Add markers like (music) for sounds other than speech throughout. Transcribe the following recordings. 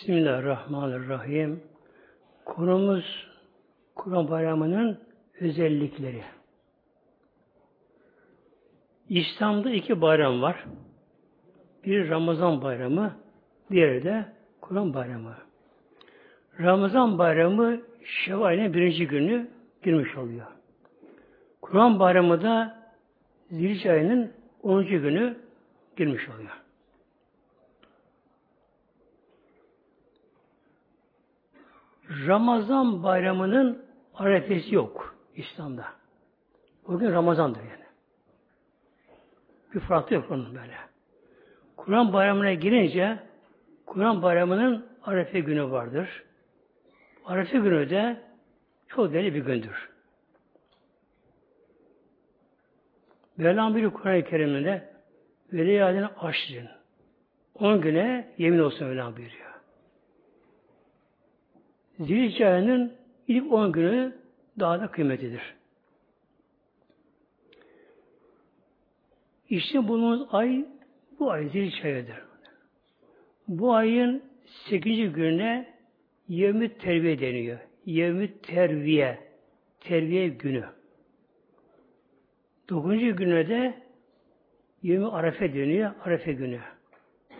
Bismillahirrahmanirrahim. Konumuz Kur'an Bayramı'nın özellikleri. İslam'da iki bayram var. Bir Ramazan bayramı, diğeri de Kur'an bayramı. Ramazan bayramı Şevval'in birinci günü girmiş oluyor. Kur'an bayramı da Zilhicce ayının 10. günü girmiş oluyor. Ramazan bayramının arefesi yok İslam'da. Bugün Ramazan'dır yani. Bir farklı yok onun böyle. Kur'an bayramına girince Kur'an bayramının arefe günü vardır. Arefe günü de çok değerli bir gündür. Mevlam bir Kur'an-ı Kerim'inde veliyadine aşrin. On güne yemin olsun Mevlam buyuruyor. Zilhicce ayının ilk on günü daha da kıymetlidir. İşte bulunduğumuz ay bu ay Zilhicce ayıdır. Bu ayın sekizinci gününe yevmi terbiye deniyor. Yevmi terbiye. Terbiye günü. Dokuzuncu güne de yevmi arefe deniyor. Arefe günü.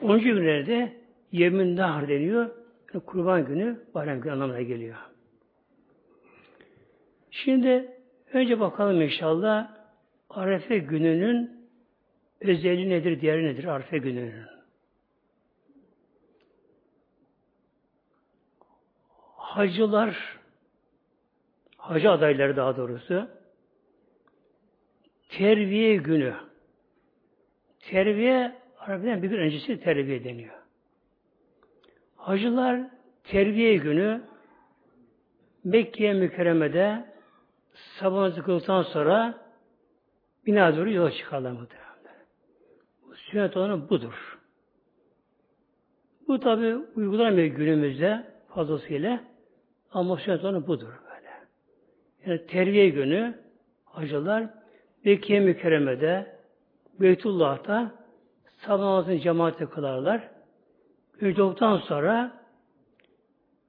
Onuncu güne de yevmin nahar deniyor. Kurban günü, bayram günü anlamına geliyor. Şimdi önce bakalım inşallah Arefe gününün özelliği nedir, diğeri nedir Arefe gününün? Hacılar, hacı adayları daha doğrusu, terbiye günü, terbiye, Arap'tan bir gün öncesi terbiye deniyor. Hacılar terbiye günü Mekke'ye mükerremede sabah namazı kıldıktan sonra bina doğru yola çıkarlar muhtemelen. Sünnet olanı budur. Bu tabi uygulanmıyor günümüzde fazlasıyla ama sünnet olanı budur böyle. Yani terbiye günü hacılar Mekke'ye mükerremede Beytullah'ta sabah namazını cemaate kılarlar. Üç olduktan sonra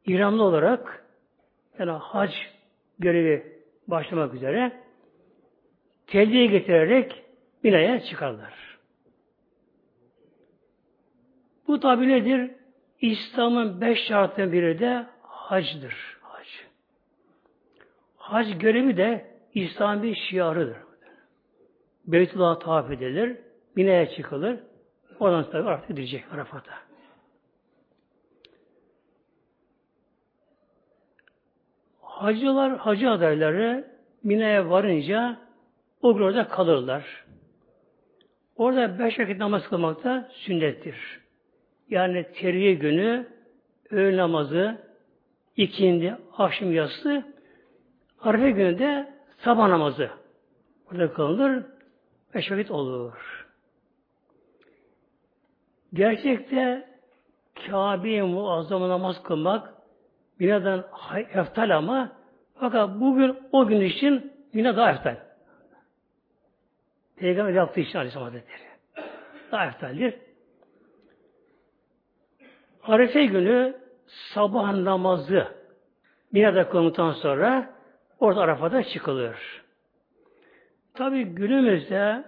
İramlı olarak yani hac görevi başlamak üzere telbiye getirerek binaya çıkarlar. Bu tabi nedir? İslam'ın beş şartından biri de hacdır. Hac. Hac görevi de İslam bir şiarıdır. Beytullah'a tavaf edilir, binaya çıkılır, oradan sonra artık gidecek Arafat'a. Hacılar, hacı adayları Mina'ya varınca o orada kalırlar. Orada beş vakit namaz kılmak da sünnettir. Yani terviye günü öğle namazı, ikindi, akşam yatsı, Arife günü de sabah namazı. Orada kılınır, beş vakit olur. Gerçekte Kabe'ye muazzama namaz kılmak Mina'dan eftal ama fakat bugün o gün için Mina daha eftal. Peygamber yaptığı için Aleyhisselam Hazretleri. Daha eftaldir. Arife günü sabah namazı Mina'da kılındıktan sonra orada Arafat'a çıkılır. Tabi günümüzde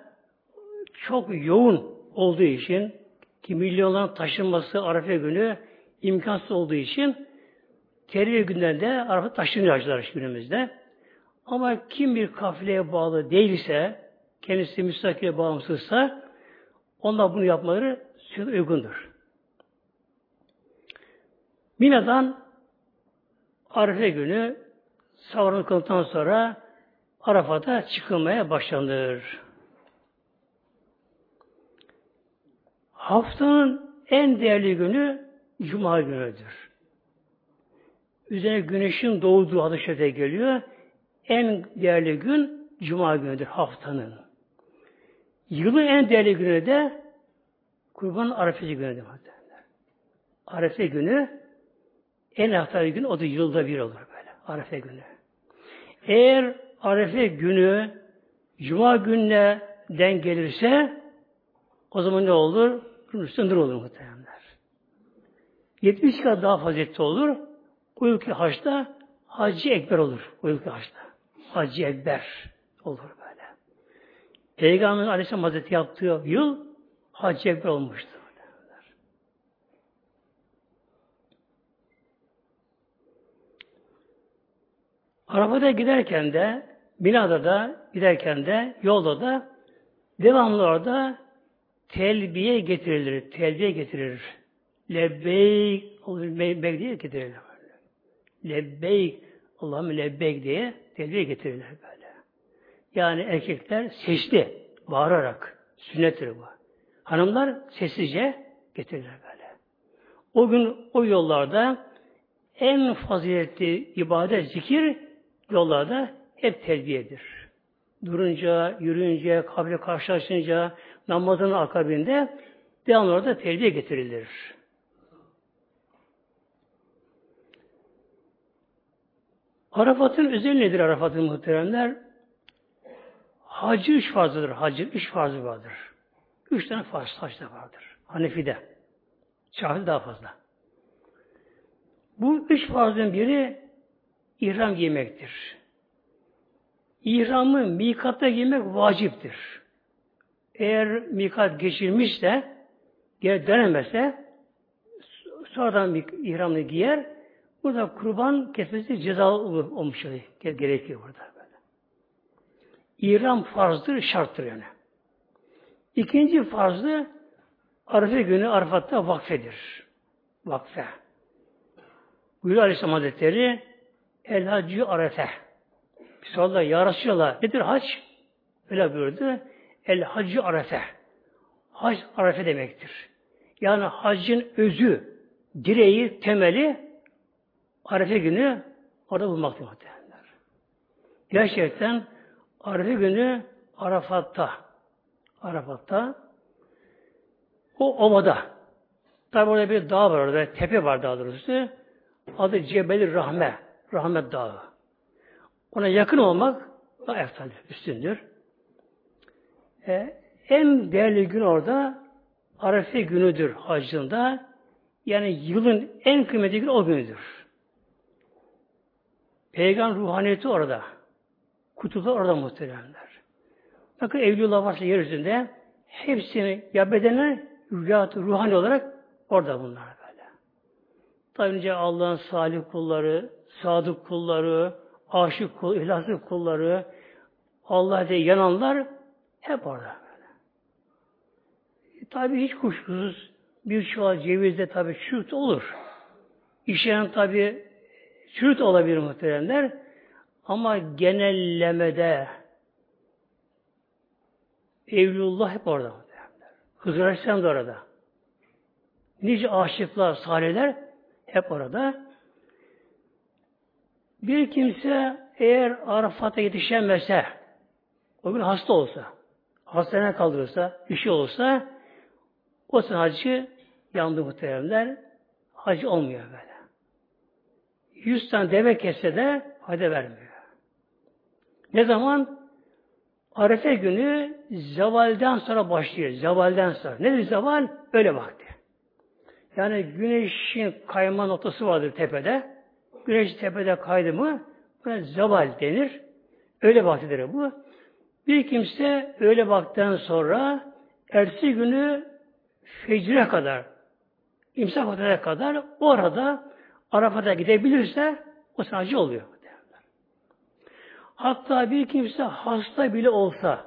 çok yoğun olduğu için ki milyonların taşınması Arife günü imkansız olduğu için Terbiye günlerinde Arafat taşınıyor hacılar günümüzde. Ama kim bir kafileye bağlı değilse, kendisi müstakile bağımsızsa, onlar bunu yapmaları uygundur. Mina'dan Arife günü savrunu kıldıktan sonra Arafat'a çıkılmaya başlanır. Haftanın en değerli günü Cuma günüdür üzerine güneşin doğduğu şerifte geliyor. En değerli gün Cuma günüdür haftanın. Yılın en değerli günü de Kurban Arefesi günüdür. Arefe günü en haftalı gün o da yılda bir olur böyle. Arefe günü. Eğer Arefe günü Cuma gününe denk gelirse o zaman ne olur? Üstündür olur muhtemelenler. 70 kat daha faziletli olur. O yılki haçta Hacı Ekber olur. O yılki haçta. Hacı Ekber olur böyle. Peygamber Aleyhisselam Hazretleri yaptığı yıl Hacı Ekber olmuştu. Arabada giderken de binada da giderken de yolda da devamlı orada telbiye getirilir. Telbiye getirilir. Lebbeyk lebbeyk diye getirilir. Lebbeyk Allah'ım lebbeyk diye telbiye getirirler böyle. Yani erkekler sesli, bağırarak sünnettir bu. Hanımlar sessizce getirirler böyle. O gün o yollarda en faziletli ibadet, zikir yollarda hep terbiyedir. Durunca, yürüyünce, kabre karşılaşınca, namazın akabinde devamlı orada terbiye getirilir. Arafat'ın özelliği nedir Arafat'ın muhteremler? Hacı üç farzıdır. Hacı üç farzı vardır. Üç tane farz hacda vardır. Hanefi'de. Şafii daha fazla. Bu üç farzın biri ihram giymektir. İhramı mikatta giymek vaciptir. Eğer mikat geçirmişse, geri dönemezse sonradan ihramını giyer, burada kurban kesmesi ceza olmuş gerekiyor burada. Böyle. İhram farzdır, şarttır yani. İkinci farzı Arife günü Arafat'ta vakfedir. Vakfe. Buyuruyor Aleyhisselam Hazretleri El Hacı Arefe. Sonra ya Resulallah nedir hac? Öyle buyurdu. El Hacı Arefe. Hac Arefe demektir. Yani hacın özü, direği, temeli Arefe günü orada bulmaktır muhtemelenler. Gerçekten Arefe günü Arafat'ta Arafat'ta o ovada tabi orada bir dağ var orada, tepe var daha doğrusu. Adı Cebeli Rahme. Rahmet Dağı. Ona yakın olmak daha eftal, üstündür. E, en değerli gün orada Arefe günüdür hacında. Yani yılın en kıymetli günü o gündür. Peygamber ruhaniyeti orada. Kutubu orada muhteremler. Bakın Evliullah varsa yeryüzünde hepsini ya bedene ya ruhani olarak orada bunlar böyle. Tabi önce Allah'ın salih kulları, sadık kulları, aşık kul, ihlaslı kulları, Allah diye yananlar hep orada. Böyle. E, tabi hiç kuşkusuz bir çuval cevizde tabi çürüt olur. İşleyen tabi çürüt olabilir muhteremler. Ama genellemede Evlullah hep orada. Hızır Aleyhisselam da orada. Nice aşıklar, salihler hep orada. Bir kimse eğer Arafat'a yetişemezse, o gün hasta olsa, hastaneye kaldırırsa, bir şey olursa, o sene hacı yandı muhteremler, hacı olmuyor böyle. Yüz tane deve kesse de hadi vermiyor. Ne zaman? Arefe günü zevalden sonra başlıyor. Zevalden sonra. Nedir zeval? Öyle vakti. Yani güneşin kayma noktası vardır tepede. Güneş tepede kaydı mı buna zeval denir. Öyle vaktidir bu. Bir kimse öyle vakitten sonra ertesi günü fecre kadar imsak vakitine kadar orada Arafat'a gidebilirse o sadece oluyor. Hatta bir kimse hasta bile olsa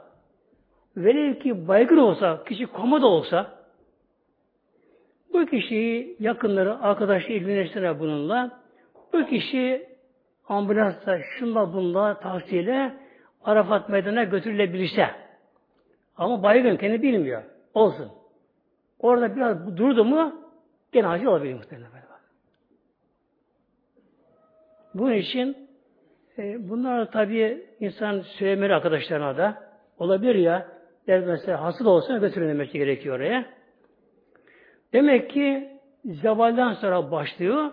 velev ki baygın olsa, kişi komada olsa bu kişiyi yakınları, arkadaşı ilgilenirse bununla bu kişi ambulansla, şunla bunla tavsiyeyle Arafat meydana götürülebilirse ama baygın kendi bilmiyor. Olsun. Orada biraz durdu mu gene hacı olabilir muhtemelen. Bunun için e, bunlar tabi insan söylemeli arkadaşlarına da olabilir ya der mesela hasıl olsa götürülmesi gerekiyor oraya. Demek ki zevalden sonra başlıyor.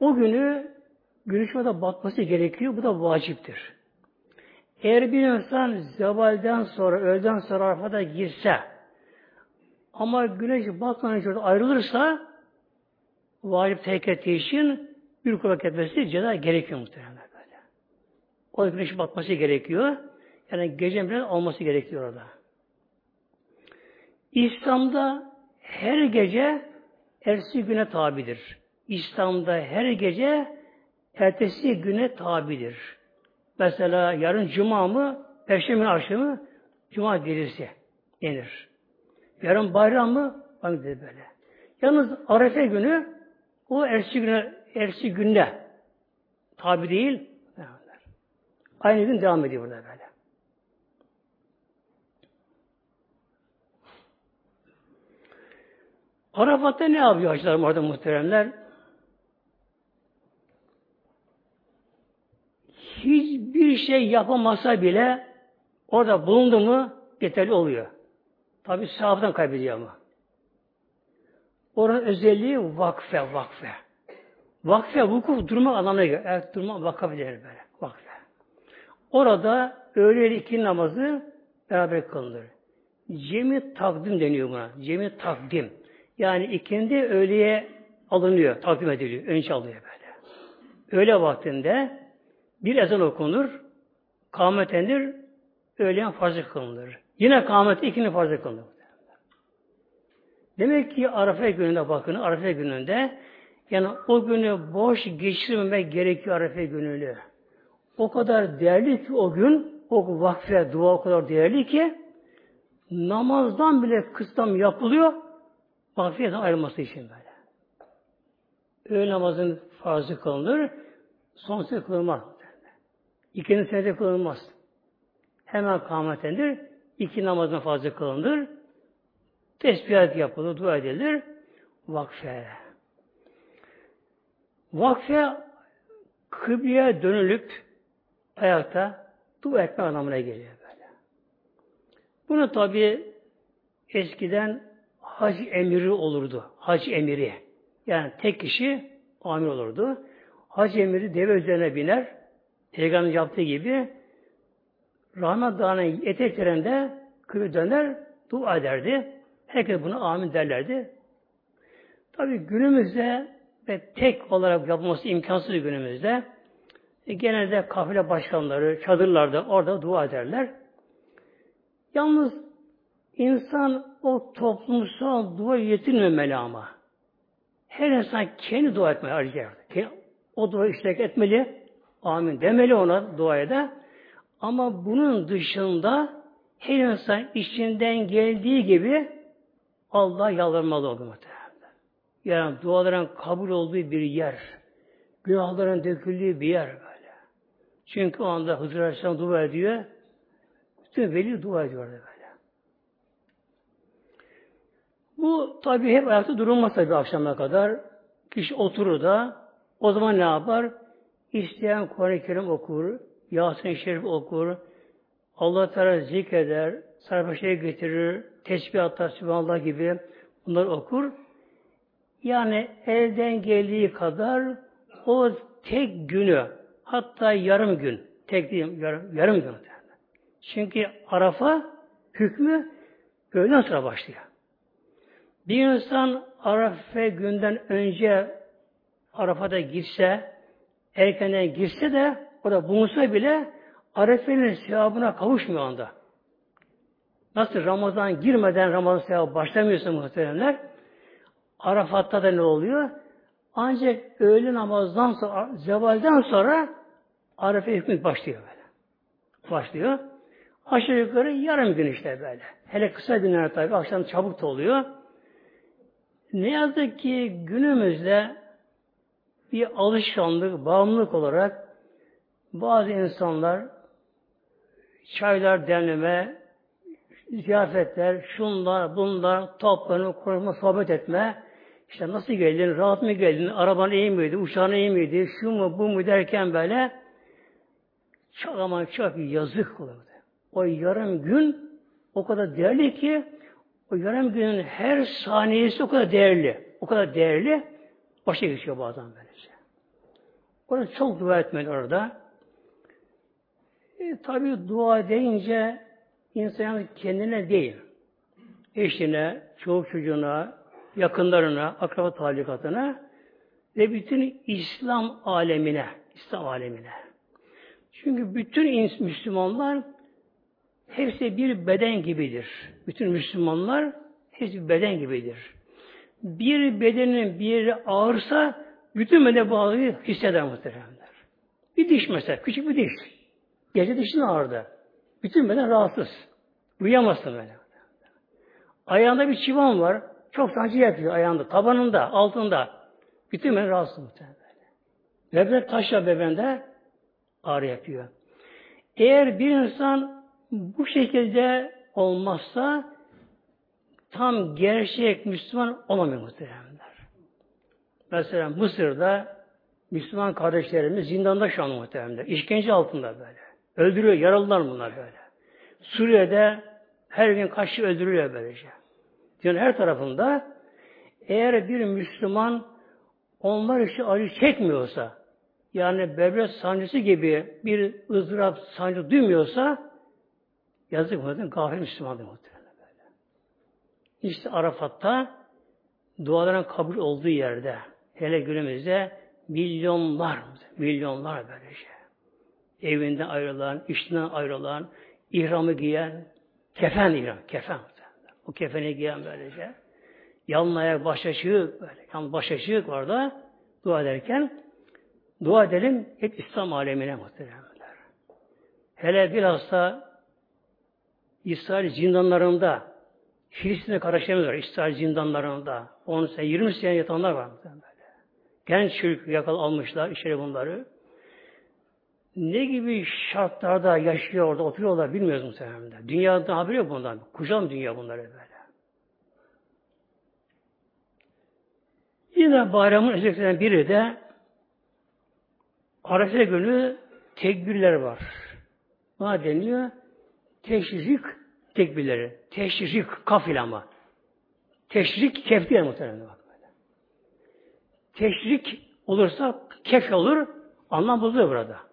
O günü güneş orada batması gerekiyor. Bu da vaciptir. Eğer bir insan zevalden sonra, öğleden sonra Arafat'a girse ama güneş batmadan önce ayrılırsa vacip terk için bir kulak etmesi ceza gerekiyor muhtemelen böyle. O güneşin batması gerekiyor. Yani gece biraz olması gerekiyor orada. İslam'da her gece ertesi güne tabidir. İslam'da her gece ertesi güne tabidir. Mesela yarın cuma mı, perşembe akşamı cuma gelirse denir. Yarın bayram mı? Bak dedi böyle. Yalnız Arefe günü o ertesi güne, ertesi günde tabi değil. Aynı gün devam ediyor burada böyle. Arafat'ta ne yapıyor hacılar orada muhteremler? Hiçbir şey yapamasa bile orada bulundu mu yeterli oluyor. Tabi sahabdan kaybediyor ama. Oranın özelliği vakfe, vakfe. Vakfe, vukuf durma anlamına geliyor. Evet, durma vakaf böyle. Vakfe. Orada öğle iki namazı beraber kılınır. Cemi takdim deniyor buna. Cemi takdim. Yani ikindi öğleye alınıyor, takdim ediliyor. Önce alıyor böyle. Öğle vaktinde bir ezan okunur, kâmet edilir, öğleyen farzı kılınır. Yine kâmet ikindi farzı kılınır. Demek ki Arafa gününde bakın, Arafa gününde yani o günü boş geçirmemek gerekiyor Arafa gününü. O kadar değerli ki o gün, o vakfe, dua o kadar değerli ki namazdan bile kıstam yapılıyor, vakfiyetten ayrılması için böyle. Öğle namazın farzı kılınır, son senede kılınmaz. İkinci senede kılınmaz. Hemen kâmetendir, iki namazın fazla kılınır, tesbihat yapılır, dua edilir, vakfe. Vakfe kıbleye dönülüp ayakta dua etme anlamına geliyor böyle. Bunu tabi eskiden hac emiri olurdu. Hac emiri. Yani tek kişi amir olurdu. Hac emiri deve üzerine biner. Peygamber yaptığı gibi Rahmet Dağı'nın eteklerinde kıble döner, dua ederdi. Herkes buna amin derlerdi. Tabi günümüzde ve tek olarak yapılması imkansız günümüzde e, genelde kafile başkanları çadırlarda orada dua ederler. Yalnız insan o toplumsal dua yetinmemeli ama. Her insan kendi dua etmeye arayacak. O dua işlek etmeli. Amin demeli ona duaya da. Ama bunun dışında her insan içinden geldiği gibi Allah yalvarmalı muhtemelen. Yani duaların kabul olduğu bir yer. Günahların döküldüğü bir yer böyle. Çünkü o anda Hızır Aleyhisselam dua ediyor. Bütün veli dua ediyor böyle. Bu tabi hep ayakta durulmaz tabi akşama kadar. Kişi oturur da o zaman ne yapar? İsteyen Kur'an-ı Kerim okur, Yasin-i Şerif okur, Allah Teala zikreder, sarpaşaya getirir, tesbihatlar, Sübhanallah gibi bunları okur. Yani elden geldiği kadar o tek günü, hatta yarım gün, tek değil, yarım, yarım gün. Çünkü Arafa hükmü öğleden sonra başlıyor. Bir insan Arafa günden önce Arafa'da girse, erkenden girse de orada bulunsa bile Arefe'nin sevabına kavuşmuyor anda. Nasıl Ramazan girmeden Ramazan sevabı başlamıyorsa muhteremler, Arafat'ta da ne oluyor? Ancak öğle namazdan sonra, zevalden sonra Arefe hükmü başlıyor böyle. Başlıyor. Aşağı yukarı yarım gün işte böyle. Hele kısa günler tabi, akşam çabuk da oluyor. Ne yazık ki günümüzde bir alışkanlık, bağımlılık olarak bazı insanlar çaylar demleme, ziyafetler, şunlar, bunlar, toplanıp, konuşma, sohbet etme, işte nasıl geldin, rahat mı geldin, araban iyi miydi, uçağın iyi miydi, şu mu, bu mu derken böyle çok ama çok yazık olurdu. O yarım gün o kadar değerli ki o yarım günün her saniyesi o kadar değerli. O kadar değerli. Başa geçiyor bazen böylece. Orada çok dua etmeli orada. E, tabi dua deyince insan kendine değil, eşine, çoluk çocuğuna, yakınlarına, akraba talikatına ve bütün İslam alemine, İslam alemine. Çünkü bütün Müslümanlar hepsi bir beden gibidir. Bütün Müslümanlar hepsi bir beden gibidir. Bir bedenin bir yeri ağırsa bütün beden bağlıyı hisseder muhteremler. Bir diş mesela, küçük bir diş. Gece dişin ağırdı. Bütün beden rahatsız. Uyuyamazsın böyle. Ayağında bir çivan var. Çok sancı yapıyor ayağında, tabanında, altında. Bütün beden rahatsız muhtemelen. Bebek taşla bebeğinde ağrı yapıyor. Eğer bir insan bu şekilde olmazsa tam gerçek Müslüman olamıyor muhteremler. Mesela Mısır'da Müslüman kardeşlerimiz zindanda şu an muhteremler. İşkence altında böyle. Öldürüyor, yaralılar bunlar böyle. Suriye'de her gün kaç kişi öldürülüyor böylece. Yani her tarafında eğer bir Müslüman onlar için acı çekmiyorsa, yani böbrek sancısı gibi bir ızdırap sancı duymuyorsa, yazık muhtemelen gafil Müslümandır muhtemelen böyle. İşte Arafat'ta duaların kabul olduğu yerde, hele günümüzde milyonlar, milyonlar böylece. Evinden ayrılan, işinden ayrılan, ihramı giyen, kefen ihram, kefen. O kefeni giyen böylece. Yalın ayak baş açık, böyle. Yalın baş açık orada dua ederken dua edelim hep İslam alemine muhteremler. Hele bilhassa İsrail zindanlarında Filistin'de kardeşlerimiz var. İsrail zindanlarında 10 sene, 20 sene yatanlar var. Böyle. Genç çocuk yakal almışlar içeri bunları. Ne gibi şartlarda yaşıyor orada, oturuyorlar bilmiyoruz muhtemelen. Dünyada haberi yok bundan. Kucağım dünya bunları böyle. Yine bayramın özelliklerinden biri de Arefe günü tekbirler var. Buna deniyor teşrik tekbirleri. Teşrik kafil ama. Teşrik kef değil muhtemelen. Bak. Teşrik olursa kef olur. Anlam bozuluyor burada.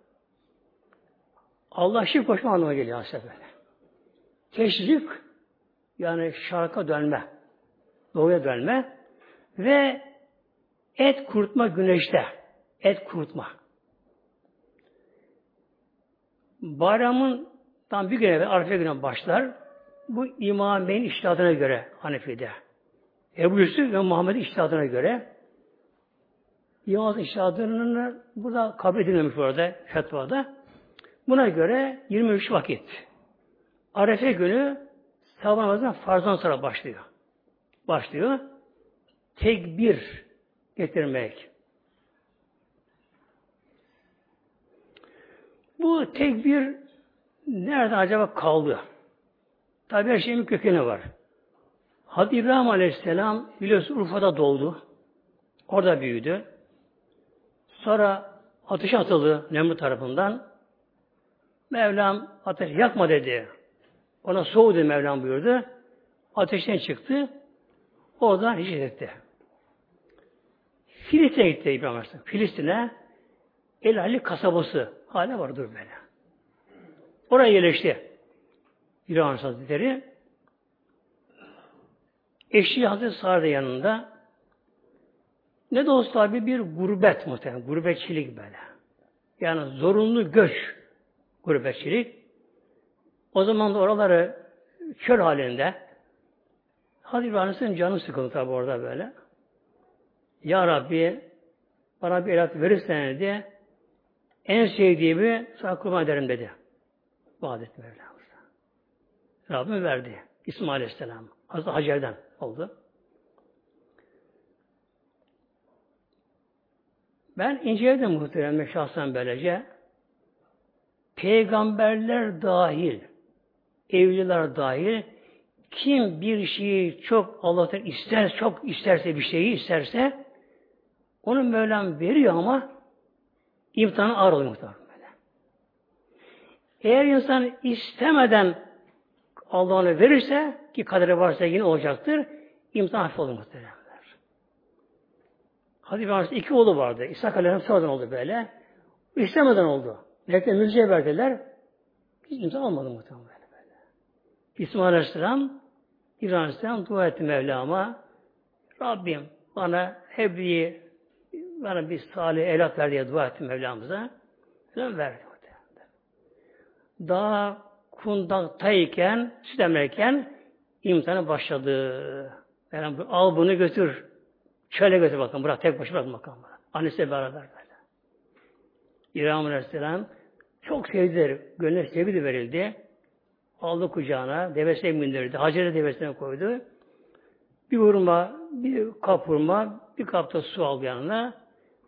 Allah şirk koşma anlamına geliyor aslında böyle. Teşrik yani şarka dönme. Doğuya dönme ve Et kurutma güneşte. Et kurutma. Bayramın tam bir gün evvel Arife günü başlar. Bu imameyn iştihadına göre Hanefi'de. Ebu Yusuf ve Muhammed'in iştihadına göre İmamın iştihadının burada kabul edilmemiş burada fetvada. Buna göre 23 vakit. Arefe günü sabah namazından farzdan sonra başlıyor. Başlıyor. Tekbir getirmek. Bu tekbir nerede acaba kaldı? Tabi her şeyin kökeni var. Hazreti İbrahim Aleyhisselam biliyorsun Urfa'da doğdu. Orada büyüdü. Sonra ateş atıldı Nemrut tarafından. Mevlam ateş yakma dedi. Ona soğudu Mevlam buyurdu. Ateşten çıktı. Oradan hicret etti. Filistin'e gitti İbrahim Aleyhisselam. Filistin'e El Ali kasabası. Hala var dur böyle. Oraya yerleşti. İbrahim Aleyhisselam Hazretleri. Eşi Hazreti Sare yanında. Ne de olsa tabi bir gurbet muhtemelen. Gurbetçilik böyle. Yani zorunlu göç gurbetçilik. O zaman da oraları çöl halinde. Hazreti İbrahim'in canı sıkıldı tabi orada böyle. Ya Rabbi bana bir evlat verirsen diye en sevdiğimi sana kurban ederim dedi. Vaat etti Mevlamız. Rabbim verdi. İsmail Aleyhisselam. Hazreti Hacer'den oldu. Ben inceledim muhteremle şahsen böylece. Peygamberler dahil, evliler dahil, kim bir şeyi çok Allah'tan ister, çok isterse bir şeyi isterse, onu Mevlam veriyor ama imtihanı ağır oluyor böyle. Eğer insan istemeden Allah onu verirse ki kaderi varsa yine olacaktır. imtihan hafif olur muhtemelen. Hazreti İbrahim'in iki oğlu vardı. İshak Aleyhisselam sonradan oldu böyle. İstemeden oldu. Melekler müjdeye verdiler. Hiç imza almadı muhtemelen böyle. İsmail Aleyhisselam İbrahim Aleyhisselam dua etti Mevlam'a. Rabbim bana Hebri'yi bana bir salih evlat ver diye dua ettim Mevlamıza. Mevlam verdi. Daha kundaktayken, süt emerken imtihanı başladı. Yani al bunu götür. Şöyle götür bakalım. Bırak tek başına bırak bakalım. Annesiyle beraber böyle. İbrahim Aleyhisselam çok sevdiler. Gönlüne sevgi de verildi. Aldı kucağına, devesine bindirdi. Hacer'e devesine koydu. Bir hurma, bir kap hurma, bir kap da su aldı yanına.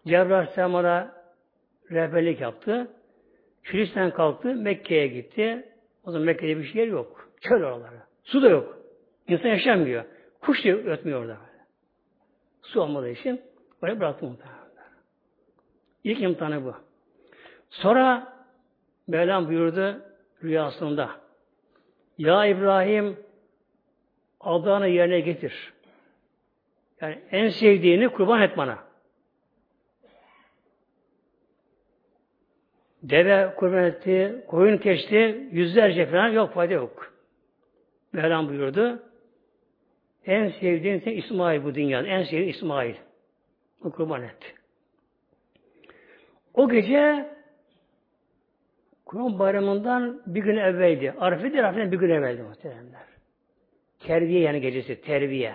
Cebrail Aleyhisselam ona rehberlik yaptı. Filistin kalktı, Mekke'ye gitti. O zaman Mekke'de bir şey yok. Çöl oraları. Su da yok. İnsan yaşamıyor. Kuş da ötmüyor orada. Su olmadığı için oraya bıraktı muhtemelen. İlk imtihanı bu. Sonra Mevlam buyurdu rüyasında. Ya İbrahim adağını yerine getir. Yani en sevdiğini kurban et bana. Deve kurban etti, koyun keçti, yüzlerce falan yok fayda yok. Mevlam buyurdu. En sevdiğin sen İsmail bu dünyada. En sevdiğin İsmail. O kurban etti. O gece Kurban bayramından bir gün evveldi. Arife'dir, Arife'den bir gün evveldi muhteremler. Terbiye yani gecesi, terbiye.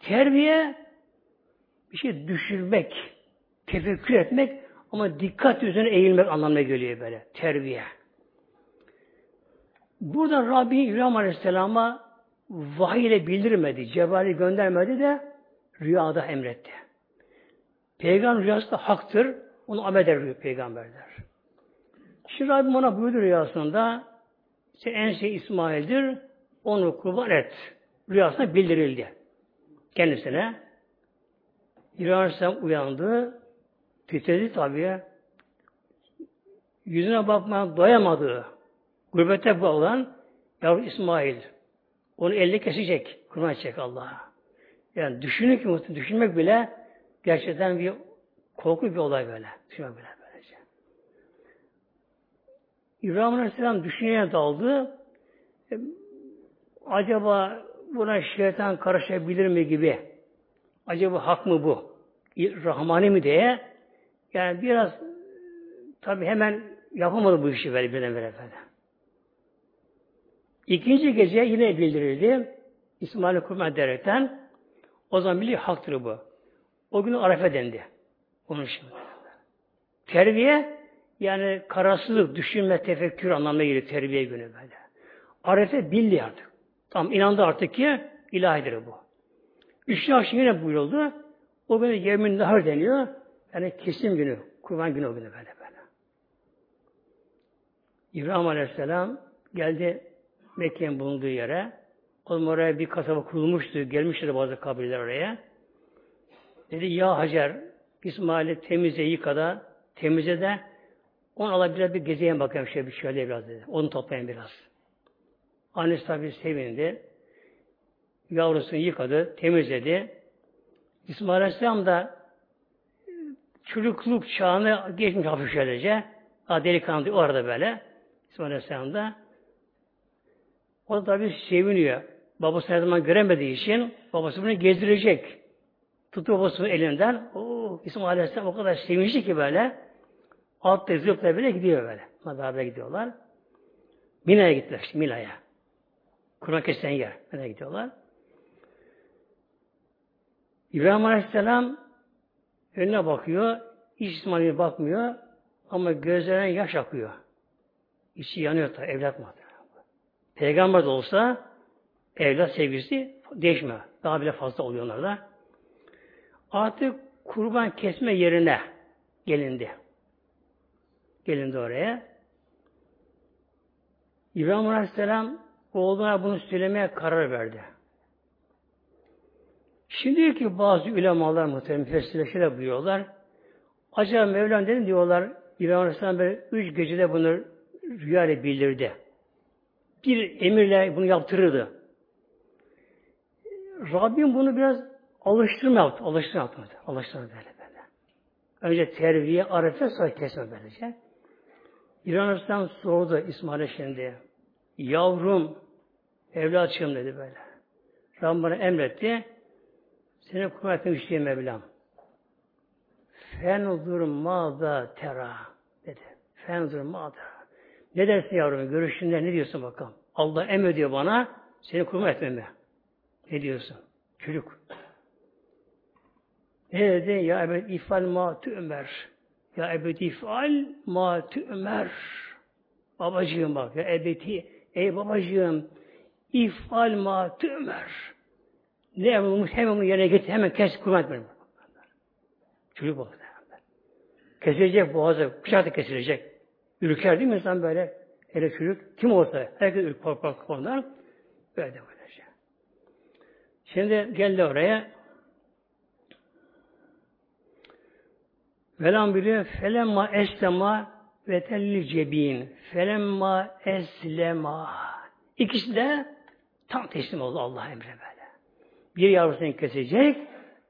Terbiye bir şey düşürmek, tefekkür etmek ama dikkat üzerine eğilmek anlamına geliyor böyle. Terbiye. Burada Rabbi İbrahim Aleyhisselam'a vahiy ile bildirmedi, cebali göndermedi de rüyada emretti. Peygamber rüyası da haktır. Onu amel eder peygamberler. Şimdi Rabbim ona buyurdu rüyasında işte en şey İsmail'dir. Onu kurban et. Rüyasında bildirildi. Kendisine. İbrahim uyandı. Titredi tabii. Yüzüne bakmaya doyamadığı, gurbette bu olan yavru İsmail. Onu elle kesecek. Kurban edecek Allah'a. Yani düşünün ki düşünmek bile gerçekten bir korku bir olay böyle. Düşünmek bile. İbrahim Aleyhisselam düşünmeye daldı. E, acaba buna şeytan karışabilir mi gibi. Acaba hak mı bu? Rahmani mi diye. Yani biraz tabi hemen yapamadı bu işi böyle birden böyle efendim. İkinci gece yine bildirildi. İsmail'i kurban ederekten o zaman biliyor haktır bu. O gün Arefe dendi. Onun şimdi. Terbiye yani kararsızlık, düşünme, tefekkür anlamına geliyor terbiye günü böyle. Arefe bildi artık. Tam inandı artık ki ilahidir bu. Üçüncü akşam yine buyuruldu. O gün yemin nahar deniyor. Yani kesim günü. Kurban günü o günü böyle böyle. İbrahim Aleyhisselam geldi Mekke'nin bulunduğu yere. O zaman oraya bir kasaba kurulmuştu. Gelmişti bazı kabileler oraya. Dedi ya Hacer İsmail'i temize yıkada temize de onu alabilir bir gezeyim bakayım şöyle bir şöyle biraz dedi. Onu toplayın biraz. Annesi tabi sevindi. Yavrusunu yıkadı, temizledi. İsmail Aleyhisselam da çocukluk çağını geçmiş hafif şöylece. Delikanlı o arada böyle. İsmail Aleyhisselam da o da tabi seviniyor. Babası her zaman göremediği için babası bunu gezdirecek. Tutuyor babasının elinden. O İsmail Aleyhisselam o kadar sevinçli ki böyle. Altta zıpla bile gidiyor böyle. Onlar beraber gidiyorlar. Mina'ya gittiler işte Mina'ya. Kur'an kesen yer. Mina'ya gidiyorlar. İbrahim Aleyhisselam önüne bakıyor. Hiç İsmail'e bakmıyor. Ama gözlerine yaş akıyor. İçi yanıyor tabi. Evlat mı? Peygamber de olsa evlat sevgisi değişmiyor. Daha bile fazla oluyor onlarda. Artık kurban kesme yerine gelindi. Gelindi oraya. İbrahim Aleyhisselam oğluna bunu söylemeye karar verdi. Şimdi ki bazı ulemalar muhtemelen müfessirler şöyle buyuruyorlar. Acaba Mevlam dedim diyorlar İbrahim Aleyhisselam böyle üç gecede bunu rüya ile bildirdi. Bir emirle bunu yaptırırdı. Rabbim bunu biraz alıştırma yaptı. Alıştırma yaptı. Alıştırma böyle böyle. Önce terbiye, arefe sonra kesme böylece. İbrahim Aleyhisselam sordu İsmail'e şimdi. Yavrum, evlatçığım dedi böyle. Rabbim bana emretti. Seni kurban etmek istiyor Mevlam. Fendur mâda tera dedi. Fendur mâda. Ne dersin yavrum? Görüşünde ne diyorsun bakalım? Allah emrediyor bana seni kurma etmemi. Ne diyorsun? Çocuk. Ne dedi? Ya ebed ifal ma tü'mer. Ya ebed ifal ma tü'mer. Babacığım bak ya ebedi. Ey babacığım ifal ma tü'mer. Ne emrolmuş hemen onu yerine getir. Hemen kes kurban etmeni. Çocuk bak. Kesilecek boğazı. Bıçak da kesilecek. Ürker değil mi insan böyle? Hele çocuk. Kim olsa herkes ürk korkak ondan. Böyle de böylece. Şimdi geldi oraya. Velam biliyor. Felemma eslema ve telli cebin. Felemma eslema. İkisi de tam teslim oldu Allah emre böyle. Bir yavrusunu kesecek,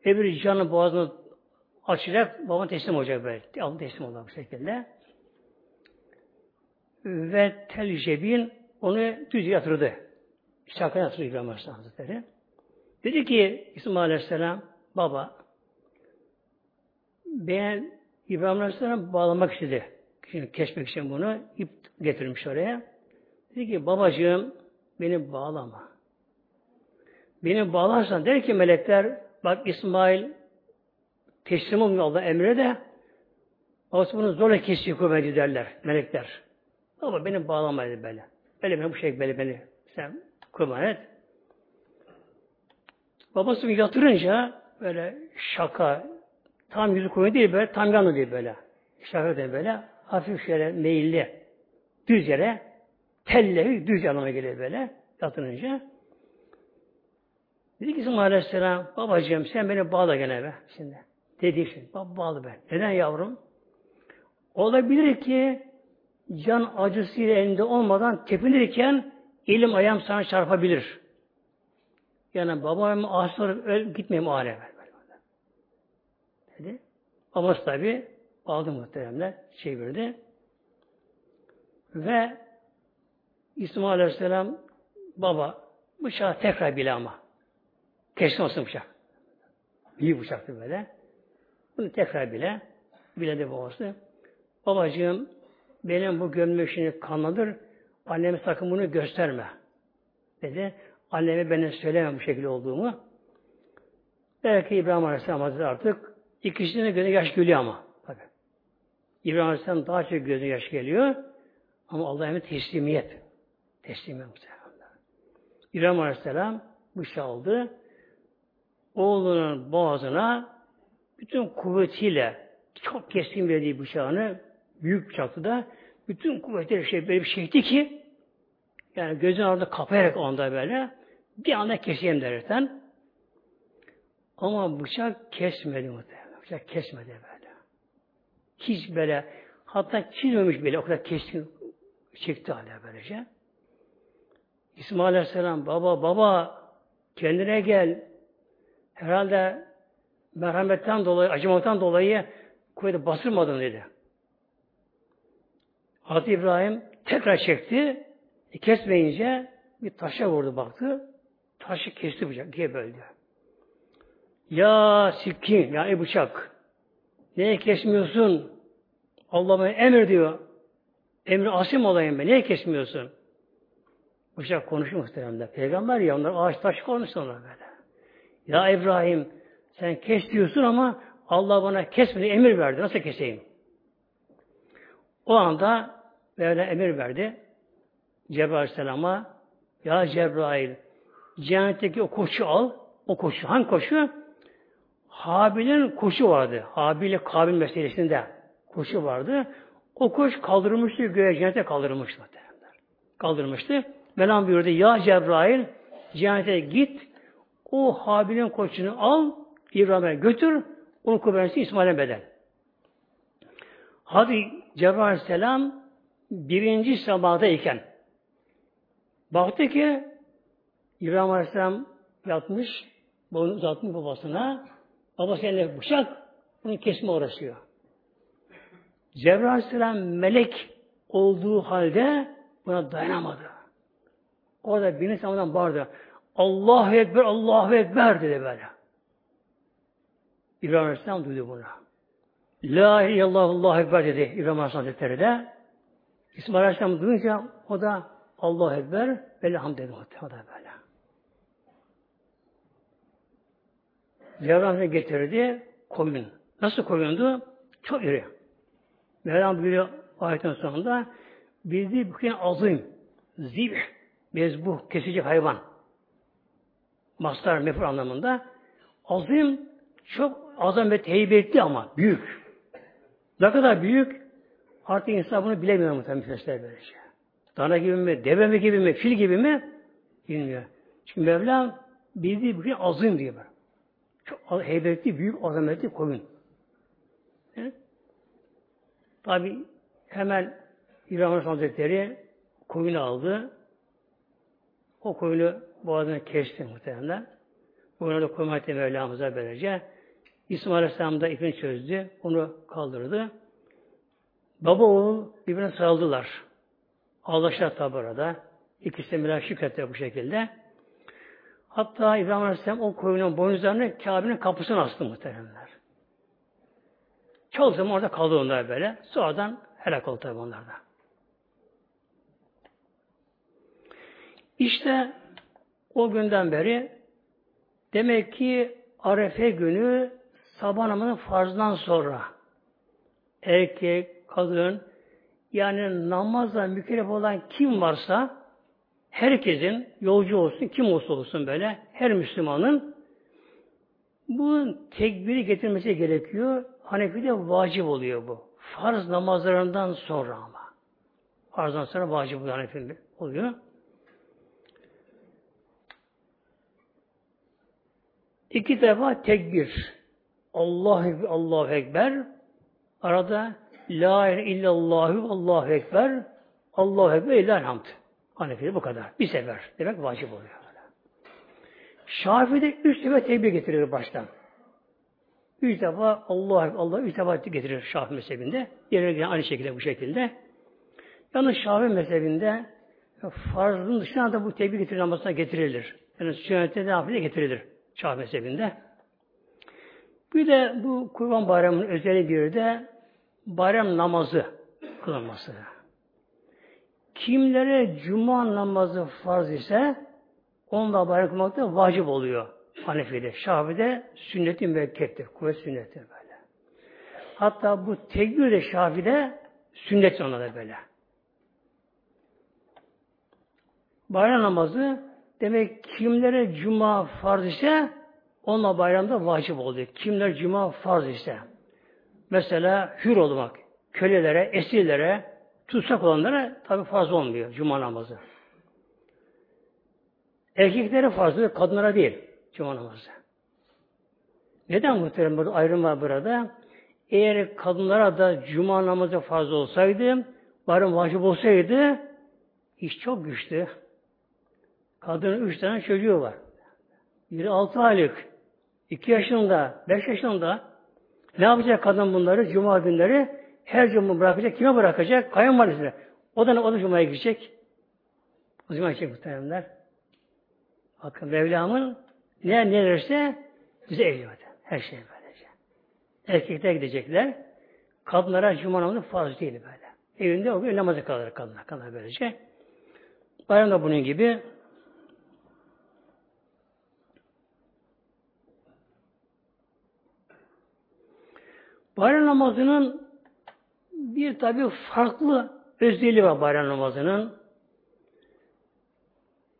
öbür canı boğazını açacak, baba teslim olacak böyle. Allah teslim olacak bu şekilde. Ve tel cebin onu düz yatırdı. Şaka yatırdı İbrahim Aleyhisselam Hazretleri. Dedi ki İsmail Aleyhisselam, baba ben İbrahim Aleyhisselam bağlamak istedi. Şimdi kesmek için bunu ip getirmiş oraya. Dedi ki babacığım beni bağlama. Beni bağlarsan der ki melekler bak İsmail teslim olmuyor Allah emre de babası bunu zorla kesiyor kuvveti derler melekler. Baba beni bağlama dedi böyle. Böyle beni bu şekilde böyle beni sen kurban et. Babası yatırınca böyle şaka tam yüzü koyu değil böyle tam yanı değil böyle. Değil böyle hafif şöyle meyilli düz yere telleri düz yanıma geliyor böyle yatırınca. Dedi ki İsmail Aleyhisselam babacığım sen beni bağla gene be şimdi. Dedi şimdi baba bağlı ben. Neden yavrum? Olabilir ki can acısıyla elinde olmadan tepinirken elim ayağım sana çarpabilir. Yani babam asır gitmeyeyim o hale. Dedi. Babası tabi aldı muhteremler çevirdi. Ve İsmail Aleyhisselam baba bıçağı tekrar bile ama. Kesin olsun bıçak. Büyük bıçaktı böyle. Bunu tekrar bile bile de babası. Babacığım benim bu gömlü işini kanlıdır. Anneme sakın bunu gösterme. Dedi. Anneme beni söyleme bu şekilde olduğumu. Belki İbrahim Aleyhisselam Hazretleri artık ikisinin gözüne yaş geliyor ama. Tabii. İbrahim Aleyhisselam daha çok gözüne yaş geliyor. Ama Allah'a teslimiyet. Teslimiyet muhtemelen. İbrahim Aleyhisselam bıçağı aldı. Oğlunun boğazına bütün kuvvetiyle çok keskin verdiği bıçağını büyük bıçaktı da bütün kuvvetleri şey böyle bir şeydi ki yani gözün arada kapayarak onda böyle bir anda keseyim derken ama bıçak kesmedi muhtemelen. Bıçak kesmedi böyle. Hiç böyle hatta çizmemiş bile o kadar keskin çekti hala böylece. İsmail Aleyhisselam baba baba kendine gel. Herhalde merhametten dolayı, acımaktan dolayı kuvveti basırmadın dedi. Hazreti İbrahim tekrar çekti. E, kesmeyince bir taşa vurdu baktı. Taşı kesti bıçak diye böldü. Ya sikkin, ya ey bıçak. Neye kesmiyorsun? Allah bana emir diyor. Emri asim olayım ben. Niye kesmiyorsun? Bıçak konuşuyor muhteremler. Peygamber ya onlar ağaç taş konuşuyorlar böyle. Ya İbrahim sen kes diyorsun ama Allah bana kesmedi emir verdi. Nasıl keseyim? O anda böyle emir verdi. Cebrail Aleyhisselam'a Ya Cebrail cehennetteki o koşu al. O koşu. Hangi koşu? Habil'in koşu vardı. Habil'le Kabil meselesinde koşu vardı. O koş kaldırılmıştı. Göğe cennete kaldırılmıştı. Kaldırmıştı. Mevlam buyurdu. Ya Cebrail cennete git. O Habil'in koçunu al. İbrahim'e götür. Onu kurbanesi İsmail'e bedel. Hadi Cebrail Aleyhisselam birinci sabahtayken baktı ki İbrahim Aleyhisselam yatmış, boynu uzatmış babasına. Babası eline bıçak, bunu kesme uğraşıyor. Cebrail Aleyhisselam melek olduğu halde buna dayanamadı. Orada birinci samadan bağırdı. Allahu Ekber, Allahu Ekber dedi böyle. İbrahim Aleyhisselam duydu bunu. La ilahe illallah Allahu Ekber dedi İbrahim Aleyhisselam Hazretleri de. İsmail Aleyhisselam duyunca o da Allahu Ekber ve hamd dedi. O da böyle. Cebrail getirdi koyun. Nasıl koyundu? Çok iri. Mevlam buyuruyor ayetin sonunda bildiği bugün azim, zibh, mezbuh, kesici hayvan. Mastar mefur anlamında. Azim çok azamet heybetli ama büyük. Ne kadar büyük artık insan bunu bilemiyor muhtemelen müfessirler böylece. Dana gibi mi, deve mi gibi mi, fil gibi mi bilmiyor. Çünkü Mevlam bildiği bugün azim diyor. Çok heybetli, büyük, azametli koyun. Tabi hemen İbrahim Hazretleri koyunu aldı. O koyunu boğazına kesti muhtemelen. Boyuna da koyma etti Mevlamıza böylece. İsmail Aleyhisselam da ipini çözdü. Onu kaldırdı. Baba oğul birbirine sarıldılar. Ağlaşlar tabi arada. İkisi de şükretti bu şekilde. Hatta İbrahim Aleyhisselam o koyunun boynuzlarını Kabe'nin kapısına astı muhteremler. Çok zaman orada kaldı onlar böyle. Sonradan helak oldu tabi onlar da. İşte o günden beri demek ki Arefe günü sabah namazının farzından sonra erkek, kadın yani namazla mükellef olan kim varsa herkesin yolcu olsun, kim olsa olsun böyle her Müslümanın bu tekbiri getirmesi gerekiyor. Hanefi'de vacip oluyor bu. Farz namazlarından sonra ama. Farzdan sonra vacip oluyor Hanefi oluyor. İki defa tekbir. Allahu Allahu Ekber. Arada La ilahe illallahu Allahu Ekber. Allahu Ekber illahel hamd. Hanefi'de bu kadar. Bir sefer. Demek vacip oluyor. Şafii'de üç sefer tekbir getirir baştan. Üç defa Allah Allah üç defa getirir Şafii mezhebinde. Diğerleri aynı şekilde bu şekilde. Yalnız Şafii mezhebinde farzın dışında da bu tekbir getirir namazına getirilir. Yani sünnette de nafile getirilir Şafii mezhebinde. Bir de bu Kurban Bayramı'nın özelliği bir de bayram namazı kılınması. Kimlere cuma namazı farz ise onunla bayram kılmak da vacip oluyor. Hanefi'de. Şafi'de sünnet-i müekkettir. Kuvvet sünnettir böyle. Hatta bu tekbir de Şafi'de sünnet onlara böyle. Bayram namazı demek kimlere cuma farz ise onunla bayramda vacip oluyor. Kimler cuma farz ise. Mesela hür olmak, kölelere, esirlere, tutsak olanlara tabi farz olmuyor cuma namazı. Erkeklere farzdır, kadınlara değil cuma namazı. Neden muhterem burada ayrım var burada? Eğer kadınlara da cuma namazı fazla olsaydı, barın vacip olsaydı, iş çok güçlü. Kadının üç tane çocuğu var. Biri altı aylık, iki yaşında, beş yaşında. Ne yapacak kadın bunları? Cuma günleri her cuma bırakacak. Kime bırakacak? Kayınvalidesine. O da o da cumaya gidecek. O zaman gidecek muhteremler. Bakın Mevlam'ın ne verirse bize evliyor. Her şey böylece. Erkekler gidecekler. Kadınlara cuma namazı farz değil böyle. Evinde o gün namazı kalır kadınlar. Kalır böylece. Bayram da bunun gibi Bayram namazının bir tabi farklı özelliği var bayram namazının.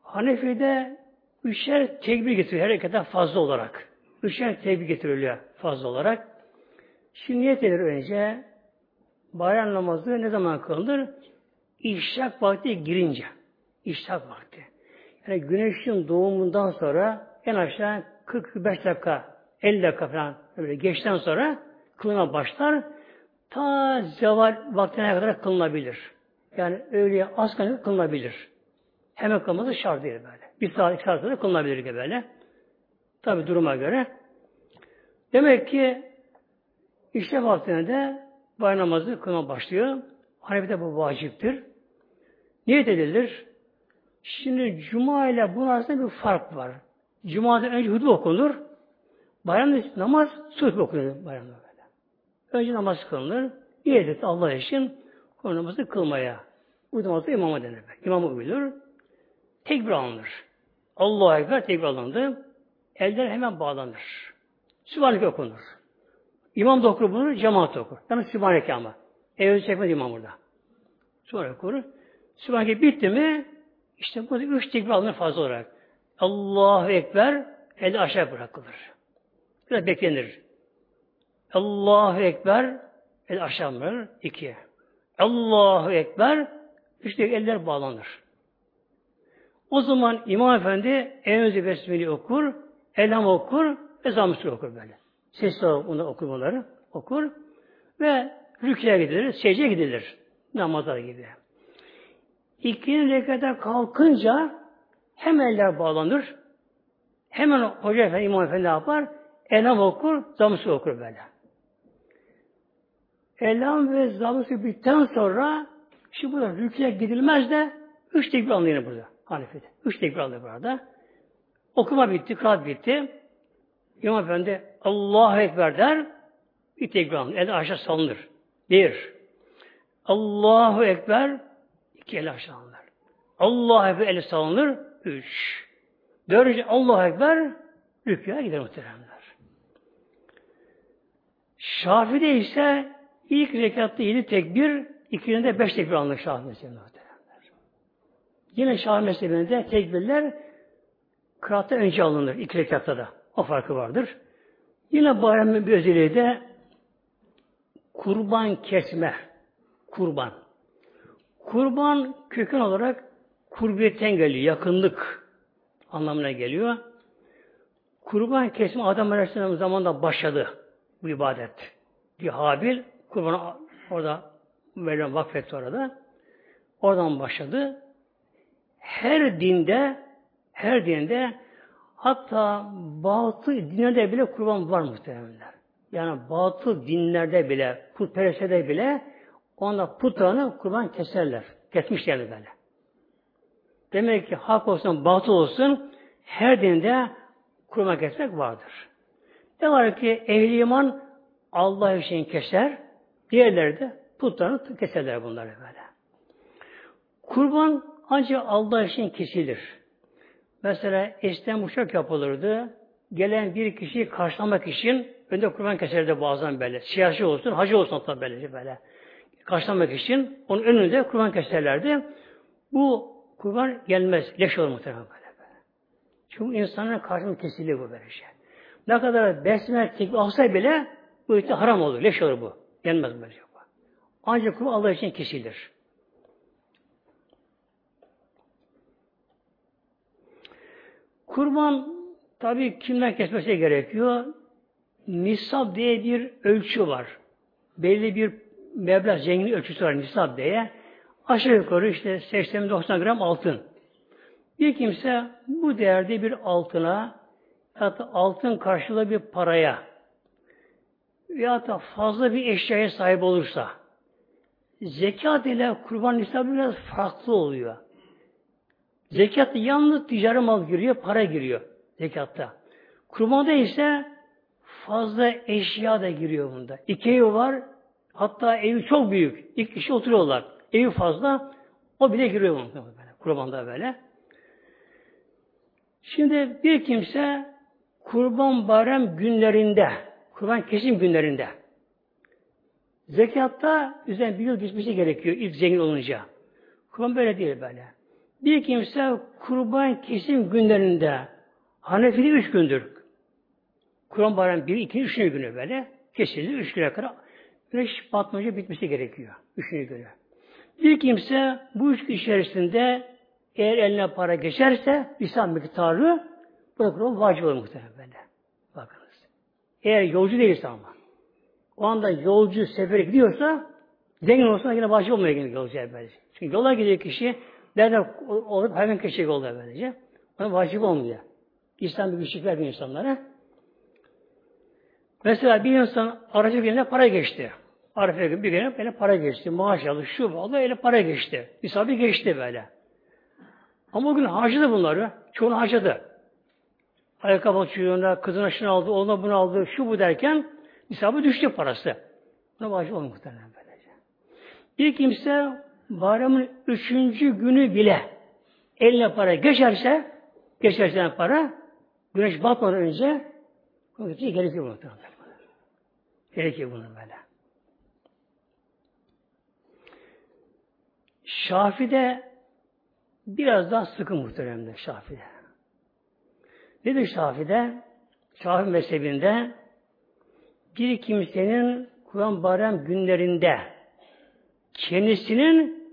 Hanefi'de üçer tekbir getiriyor harekete fazla olarak. Üçer tekbir getiriliyor fazla olarak. Şimdi niyet edilir önce bayram namazı ne zaman kılınır? İşrak vakti girince. İşrak vakti. Yani güneşin doğumundan sonra en aşağı 45 dakika 50 dakika falan böyle geçten sonra kılına başlar. Ta zeval vaktine kadar kılınabilir. Yani öğleye az kadar kılınabilir. Hemen kılması şart değil böyle. Bir saat, iki saat sonra kılınabilir gibi böyle. Tabi duruma göre. Demek ki işte vaktinde de bayram namazı kılma başlıyor. Hanefi'de bu vaciptir. Niyet edilir. Şimdi Cuma ile bunun arasında bir fark var. Cuma'da önce hutbe okunur. Bayramda namaz hutbe okunur bayramda. Önce namaz kılınır. İyidir Allah için o namazı kılmaya. Bu namazda imama denir. İmama uyulur. Tekbir alınır. Allahu Ekber tekbir alındı. Eller hemen bağlanır. Sübhaneke okunur. İmam da okur bunu, cemaat da okur. Yani Sübhaneke ama. Evde çekmez imam burada. Sonra okur. Sübhaneke bitti mi işte bu üç tekbir alınır fazla olarak. Allahu Ekber eli aşağı bırakılır. Biraz beklenir. Allahu Ekber el aşağı alınır. İki. Allahu Ekber işte eller bağlanır. O zaman İmam Efendi Enzi Besmele'yi okur, Elham okur, Ezam okur böyle. Sesli olarak onu okur bunları, okur ve rüküye gidilir, secdeye gidilir. Namazlar gibi. İkinci rekata kalkınca hem eller bağlanır, hemen Hoca Efendi, İmam Efendi yapar? Elham okur, zamsı okur böyle. Elham ve zamsı bitten sonra şimdi burada rüküye gidilmez de üç tekbir anlayın burada. Hanefi'de. Üç tekbir alıyor burada. Okuma bitti, kıraat bitti. İmam Efendi Allahu Ekber der. Bir tekbir alınır. El aşağı salınır. Bir. Allahu Ekber iki el aşağı alınır. Allahu Ekber el salınır. Üç. Dördüncü Allahu Ekber rüküye gider muhteremler. Şafi'de ise ilk rekatta yedi tekbir, ikincide beş tekbir alınır Şafi mezhebinde. Yine Şafi mezhebinde tekbirler kıraatta önce alınır. İki rekatta da. O farkı vardır. Yine bayramın bir özelliği de kurban kesme. Kurban. Kurban köken olarak kurbiyetten geliyor. Yakınlık anlamına geliyor. Kurban kesme Adam Aleyhisselam zamanında başladı bu ibadet. Bir Habil kurbanı orada verilen vakfetti orada. Oradan başladı. Her dinde her dinde hatta batıl dinlerde bile kurban var muhtemelenler. Yani batıl dinlerde bile, putperestlerde bile onda putlarını kurban keserler. Kesmişler böyle. Demek ki hak olsun, batıl olsun her dinde kurban kesmek vardır. Ne var ki ehli iman Allah için keser, diğerleri de putlarını keserler bunları böyle. Kurban ancak Allah için kesilir. Mesela eskiden uçak yapılırdı. Gelen bir kişiyi karşılamak için önde kurban keserdi bazen böyle. Siyasi olsun, hacı olsun hatta böylece böyle. Karşılamak için onun önünde kurban keserlerdi. Bu kurban gelmez. Leş olur muhtemelen böyle. böyle. Çünkü insanın karşısında kesiliyor bu böyle şey. Ne kadar besmele tekbir alsa bile bu işte haram olur. Leş olur bu. Gelmez böyle şey. Ancak kurban Allah için kesilir. Kurban tabi kimden kesmesi gerekiyor? Nisab diye bir ölçü var. Belli bir meblağ zengin ölçüsü var nisab diye. Aşağı yukarı işte 80-90 gram altın. Bir kimse bu değerde bir altına hatta altın karşılığı bir paraya veya da fazla bir eşyaya sahip olursa zekat ile kurban nisabı biraz farklı oluyor. Zekatta yalnız ticari mal giriyor, para giriyor zekatta. Kurbanda ise fazla eşya da giriyor bunda. İki ev var, hatta evi çok büyük. İlk kişi oturuyorlar. Evi fazla, o bile giriyor bunda böyle. Kurbanda böyle. Şimdi bir kimse kurban barem günlerinde, kurban kesim günlerinde zekatta üzerine bir yıl geçmesi gerekiyor ilk zengin olunca. Kurban böyle değil böyle. Bir kimse kurban kesim günlerinde Hanefi'de üç gündür. Kurban bayramı bir, iki, üçüncü günü böyle kesildi. Üç güne kadar güneş batmayınca bitmesi gerekiyor. Üçüncü günü. Bir kimse bu üç gün içerisinde eğer eline para geçerse lisan miktarı bu da kurban vacip olur muhtemelen böyle. Eğer yolcu değilse ama o anda yolcu sefere gidiyorsa zengin olsa yine vacip olmaya gidiyor yolcu böyle. Çünkü yola gidiyor kişi Nereden olup hemen keşik oldu böylece. Ona vacip olmuyor. İslam bir güçlük vermiyor insanlara. Mesela bir insan aracı birine para geçti. Arife bir gün böyle para geçti. Maşallah şu vallahi öyle para geçti. Misafir geçti böyle. Ama o gün harcadı bunları. Çoğunu harcadı. Ayakkabı çocuğuna, kızına şunu aldı, ona bunu aldı, şu bu derken misafir düştü parası. Buna vacip olmuyor muhtemelen böylece. Bir kimse bayramın üçüncü günü bile eline para geçerse, geçerse para, güneş batmadan önce o gerekiyor muhtemelen. Gerekiyor bunun böyle. Şafi'de biraz daha sıkı muhteremde Şafi'de. Nedir Şafi'de? Şafi mezhebinde bir kimsenin Kur'an bayram günlerinde kendisinin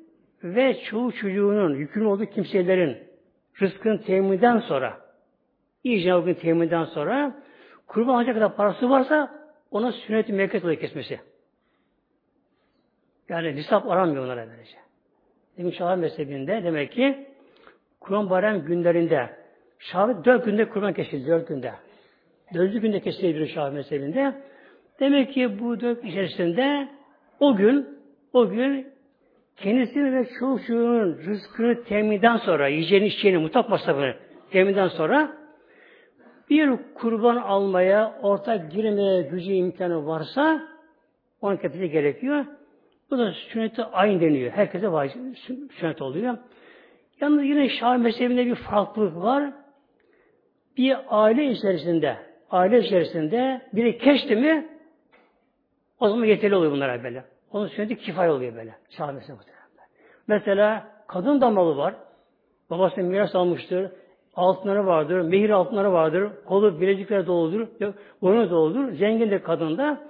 ve çoğu çocuğunun yükün olduğu kimselerin rızkın teminden sonra gün teminden sonra kurban alacak kadar parası varsa ona sünnet-i mevket kesmesi. Yani nisap aramıyor onlara böylece. Demek Şafi mezhebinde demek ki Kurban bayram günlerinde Şafi dört günde kurban kesildi, dört günde. Dördüncü günde kesilebilir Şafi mezhebinde. Demek ki bu dört içerisinde o gün, o gün kendisini ve çocuğunun rızkını teminden sonra, yiyeceğini içeceğini, mutlak masrafını teminden sonra bir kurban almaya, ortak girmeye gücü imkanı varsa onun kefili gerekiyor. Bu da sünneti aynı deniyor. Herkese vacip, sünnet oluyor. Yalnız yine Şah mezhebinde bir farklılık var. Bir aile içerisinde, aile içerisinde biri keşti mi o zaman yeterli oluyor bunlara böyle. Onun sünneti kifay oluyor böyle. Şah mezhebinde. Mesela kadın damalı var. Babası miras almıştır. Altınları vardır, mehir altınları vardır, kolu bilezikleri doludur, boynu doludur. Zengin de kadında.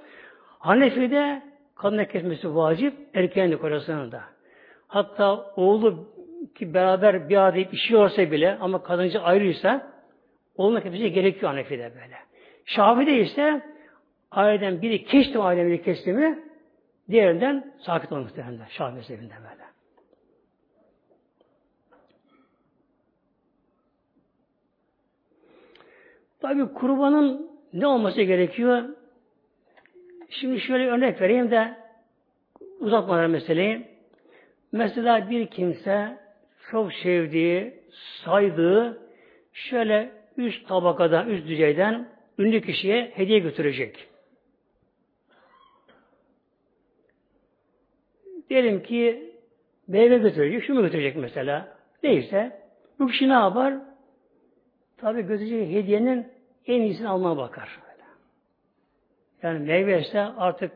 Hanefi'de kadına kesmesi vacip, erkeğin de kocasının da. Hatta oğlu ki beraber bir arada işiyorsa bile ama kadınca ayrıysa oğluna kesmesi gerekiyor Hanefi'de böyle. Şafi'de ise aileden biri kestim aileden biri kesti mi diğerinden sakit olmak muhtemelen. Şafi mezhebinde böyle. Tabi kurbanın ne olması gerekiyor? Şimdi şöyle örnek vereyim de uzatmadan meseleyi. Mesela bir kimse çok sevdiği, saydığı şöyle üst tabakada, üst düzeyden ünlü kişiye hediye götürecek. Diyelim ki meyve götürecek, şu mu götürecek mesela? Neyse, bu kişi ne yapar? Tabi götürecek hediyenin en iyisini almaya bakar. Yani meyve ise artık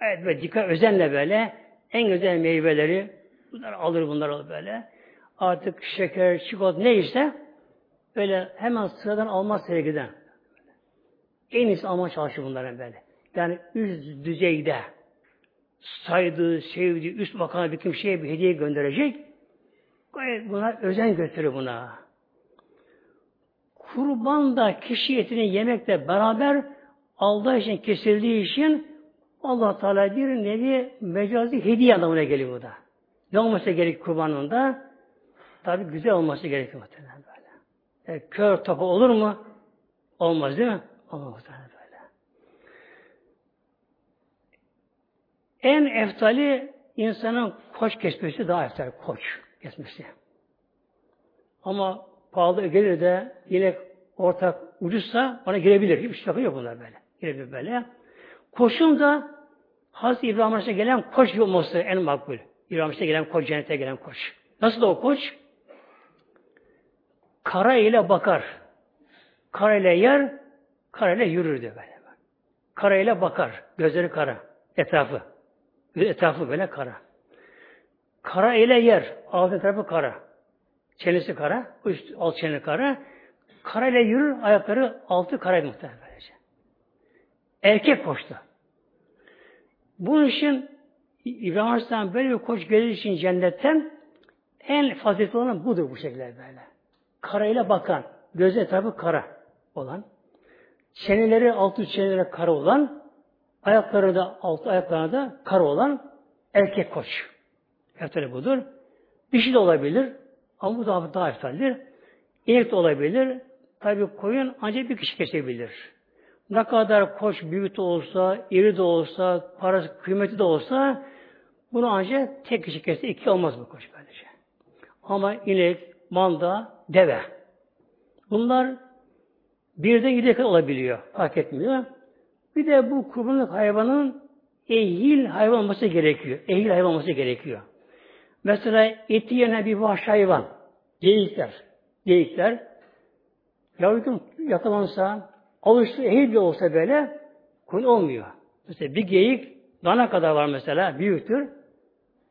evet böyle dikkat özenle böyle en güzel meyveleri bunlar alır bunlar böyle. Artık şeker, çikolata neyse öyle hemen sıradan almaz sevgiden. En iyisi alma çalışır bunların böyle. Yani üst düzeyde saydığı, sevdiği, üst makama bir kimseye bir hediye gönderecek. Gayet buna özen götürür buna. Kurban da kişi etini yemekle beraber Allah için kesildiği için Allah Teala bir nevi mecazi hediye anlamına geliyor bu da. Ne olması gerek kurbanında? Tabi güzel olması gerekiyor muhtemelen Yani kör topu olur mu? Olmaz değil mi? Olmaz böyle. En eftali insanın koç kesmesi daha eftal. Koç kesmesi. Ama pahalı gelir de yine ortak ucuzsa bana girebilir. Hiçbir şey yok bunlar böyle. Girebilir böyle. Koşun da Hazreti İbrahim Aleyhisselam gelen koç olması en makbul. İbrahim Aleyhisselam gelen koç, cennete gelen koç. Nasıl da o koç? Kara ile bakar. Kara ile yer, kara ile yürür diyor böyle. Kara ile bakar. Gözleri kara. Etrafı. Etrafı böyle kara. Kara ile yer. Ağzı tarafı kara. Çenesi kara. Üst, alt çene kara. Kara ile yürür. Ayakları altı kara muhtemelen böylece. Erkek koştu. Bunun için İbrahim Aleyhisselam böyle bir koç gelir için cennetten en faziletli olan budur bu şekilde böyle. Karayla bakan, göz etrafı kara olan, çeneleri altı çeneleri kara olan, ayakları da altı ayakları da kara olan erkek koç. Eftali budur. Dişi de olabilir ama bu daha, daha eftaldir. İnek de olabilir. Tabi koyun ancak bir kişi kesebilir. Ne kadar koç büyük de olsa, iri de olsa, parası kıymeti de olsa bunu ancak tek kişi kesse iki olmaz bu koç böylece. Ama inek, manda, deve. Bunlar birden yedi olabiliyor. Fark etmiyor. Bir de bu kurbanlık hayvanın ehil hayvan olması gerekiyor. Ehil hayvan olması gerekiyor. Mesela eti yenen bir vahşi hayvan. Geyikler. Geyikler. Yavrucum yakalansa, alıştı ehil de olsa böyle kuyun olmuyor. Mesela bir geyik dana kadar var mesela, büyüktür.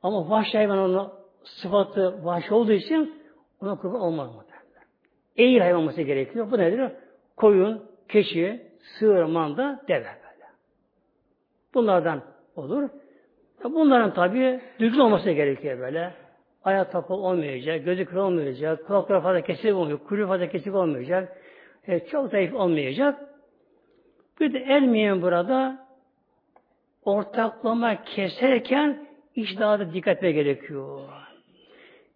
Ama vahşi hayvan onun sıfatı vahşi olduğu için ona kurban olmaz mı? Eğil hayvan olması gerekiyor. Bu nedir? Koyun, keçi, sığır, manda, deve böyle. Bunlardan olur. Bunların tabi düzgün olması gerekiyor böyle. Ayak takıl olmayacak, gözü kır olmayacak, kulakları fazla kesik olmayacak, kuyruğu fazla kesik olmayacak, e, çok zayıf olmayacak. Bir de elmeyen burada ortaklama keserken iş daha da dikkat gerekiyor.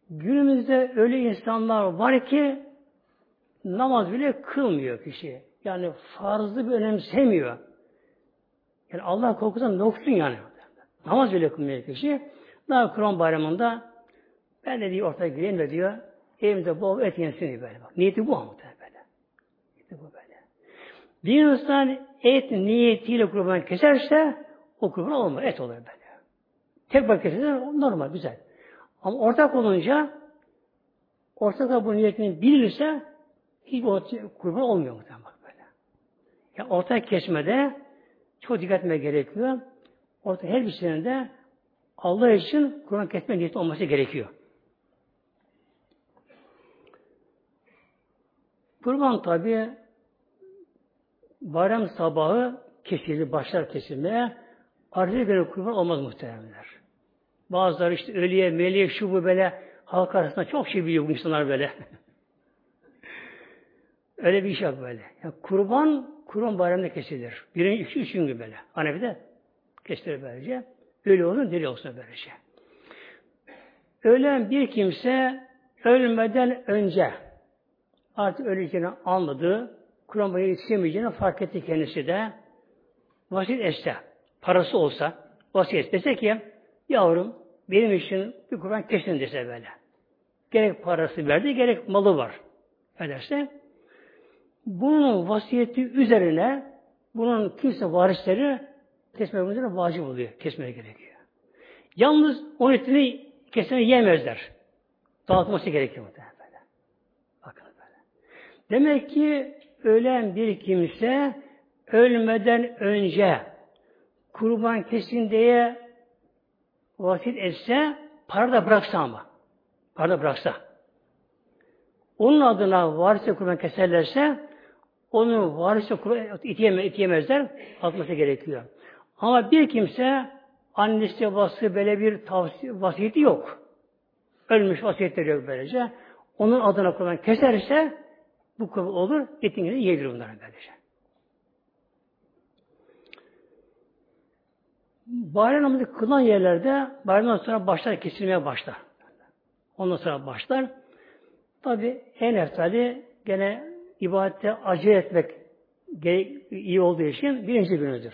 Günümüzde öyle insanlar var ki namaz bile kılmıyor kişi. Yani farzı bir önemsemiyor. Yani Allah korkusundan noksun yani. Namaz bile kılmıyor kişi. Daha Kur'an bayramında ben de diyor ortaya gireyim de diyor evimde bol et yensin diyor böyle. Bak, niyeti bu ama böyle. Niyeti bu böyle. Bir insan et niyetiyle kurban keserse o kurban olmaz. Et olur böyle. Tek bak keserse normal, güzel. Ama ortak olunca ortak bu niyetini bilirse hiç kurban olmuyor muhtemelen bak böyle. Yani ortak kesmede çok dikkat etmeye gerekiyor. Orta her bir de Allah için Kur'an kesme niyeti olması gerekiyor. Kurban tabi bayram sabahı kesilir, başlar kesilmeye. Arzuya göre kurban olmaz muhteremler. Bazıları işte ölüye, meleğe, şu bu böyle halk arasında çok şey biliyor bu insanlar böyle. (laughs) Öyle bir iş yok böyle. Yani kurban, kurban bayramında kesilir. Birinci, iki, üçüncü gün böyle. Hanefi'de kesilir böylece. Ölü olsun, diri olsun böylece. Ölen bir kimse ölmeden önce artık öleceğini anladı. Kur'an bayramı yetişemeyeceğini fark etti kendisi de. Vasiyet etse, parası olsa, vasiyet dese ki yavrum benim için bir Kur'an kesin dese böyle. Gerek parası verdi, gerek malı var. Ederse bunun vasiyeti üzerine bunun kimse varisleri kesmek üzere vacip oluyor. Kesmeye gerekiyor. Yalnız onun etini kesmeyi yemezler. Dağıtması gerekiyor muhtemelen böyle. Bakın böyle. Demek ki ölen bir kimse ölmeden önce kurban kesin diye vasiyet etse para da bıraksa ama. Para da bıraksa. Onun adına varisi kurban keserlerse onu varisi itiyeme, itiyemezler, atması gerekiyor. Ama bir kimse annesi vası böyle bir tavsiye, vasiyeti yok. Ölmüş vasiyetleri yok böylece. Onun adına kurban keserse bu kabul olur. Gibi yiyebilir bunları böylece. Bayram namazı kılınan yerlerde bayramdan sonra başlar kesilmeye başlar. Ondan sonra başlar. Tabi en eftali gene ibadette acele etmek iyi olduğu için birinci günüdür.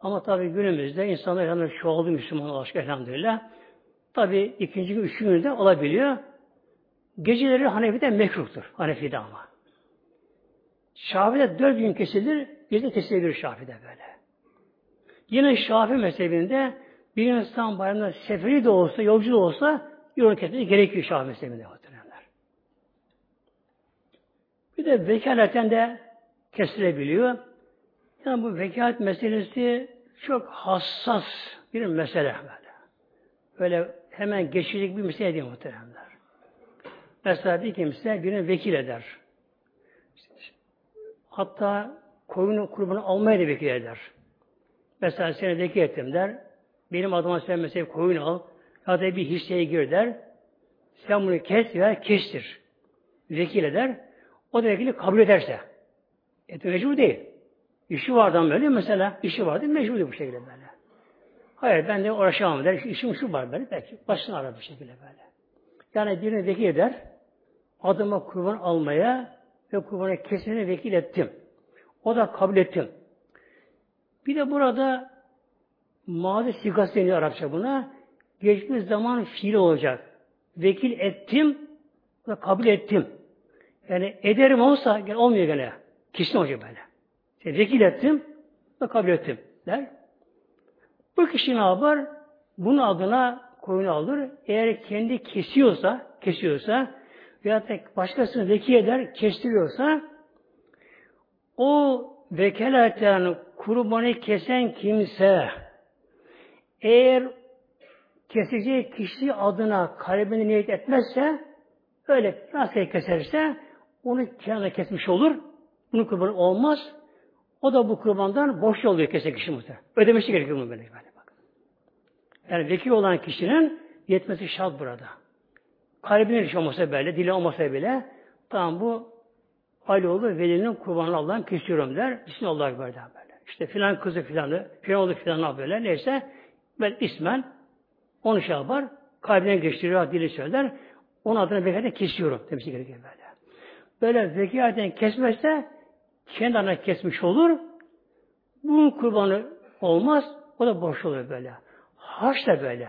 Ama tabi günümüzde insanlar yani çoğaldı Müslüman olarak elhamdülillah. Tabi ikinci gün, üçüncü günde olabiliyor. Geceleri Hanefi'de mekruhtur. Hanefi'de ama. Şafi'de dört gün kesilir, bir de kesilebilir Şafi'de böyle. Yine Şafi mezhebinde bir insan bayramda seferi de olsa, yolcu da olsa yolu kesmesi gerekiyor Şafi mezhebinde. Bir de vekaleten de kesilebiliyor. Yani bu vekalet meselesi çok hassas bir mesele böyle. Böyle hemen geçilecek bir mesele değil muhteremler. Mesela bir kimse birine vekil eder. Hatta koyunu kurbanı almaya da vekil eder. Mesela seni vekil ettim der. Benim adıma sen mesela koyun al. Da bir hisseye gir der. Sen bunu kes veya kestir. Vekil eder. O da vekili kabul ederse. Et mecbur değil. İşi vardan böyle mesela. işi vardı mecbur değil bu şekilde böyle. Hayır ben de uğraşamam der. İşim şu var böyle. Belki başını arar bu şekilde böyle. Yani birini vekil eder. Adıma kurban almaya ve kurbanı kesmene vekil ettim. O da kabul ettim. Bir de burada mazi sigası deniyor Arapça buna. Geçmiş zaman fiil olacak. Vekil ettim ve kabul ettim. Yani ederim olsa gene olmuyor gene. Kişi olacak böyle. İşte vekil ettim ve kabul ettim der. Bu kişi ne yapar? Bunun adına koyunu alır. Eğer kendi kesiyorsa, kesiyorsa veya tek başkasını veki eder, kestiriyorsa o vekaleten kurbanı kesen kimse eğer keseceği kişi adına kalbini niyet etmezse öyle rastgele keserse onu kenara kesmiş olur. Bunun kurbanı olmaz. O da bu kurbandan boş oluyor kesen kişi muhtemelen. Ödemesi gerekiyor bunu böyle. Yani vekil olan kişinin yetmesi şart burada. Kalbinin iş olmasa böyle, dili olmasa bile tamam bu Ali oğlu velinin kurbanı Allah'ın kesiyorum der. Bismillah böyle böyle. İşte filan kızı filanı, filan oğlu filanı böyle neyse ben ismen onu şey yapar, kalbinden geçiriyor, dili söyler. Onun adına vekaten kesiyorum demesi gerekiyor böyle. Böyle vekaten kesmezse kendi adına kesmiş olur. Bunun kurbanı olmaz. O da boş olur böyle. Haç da böyle.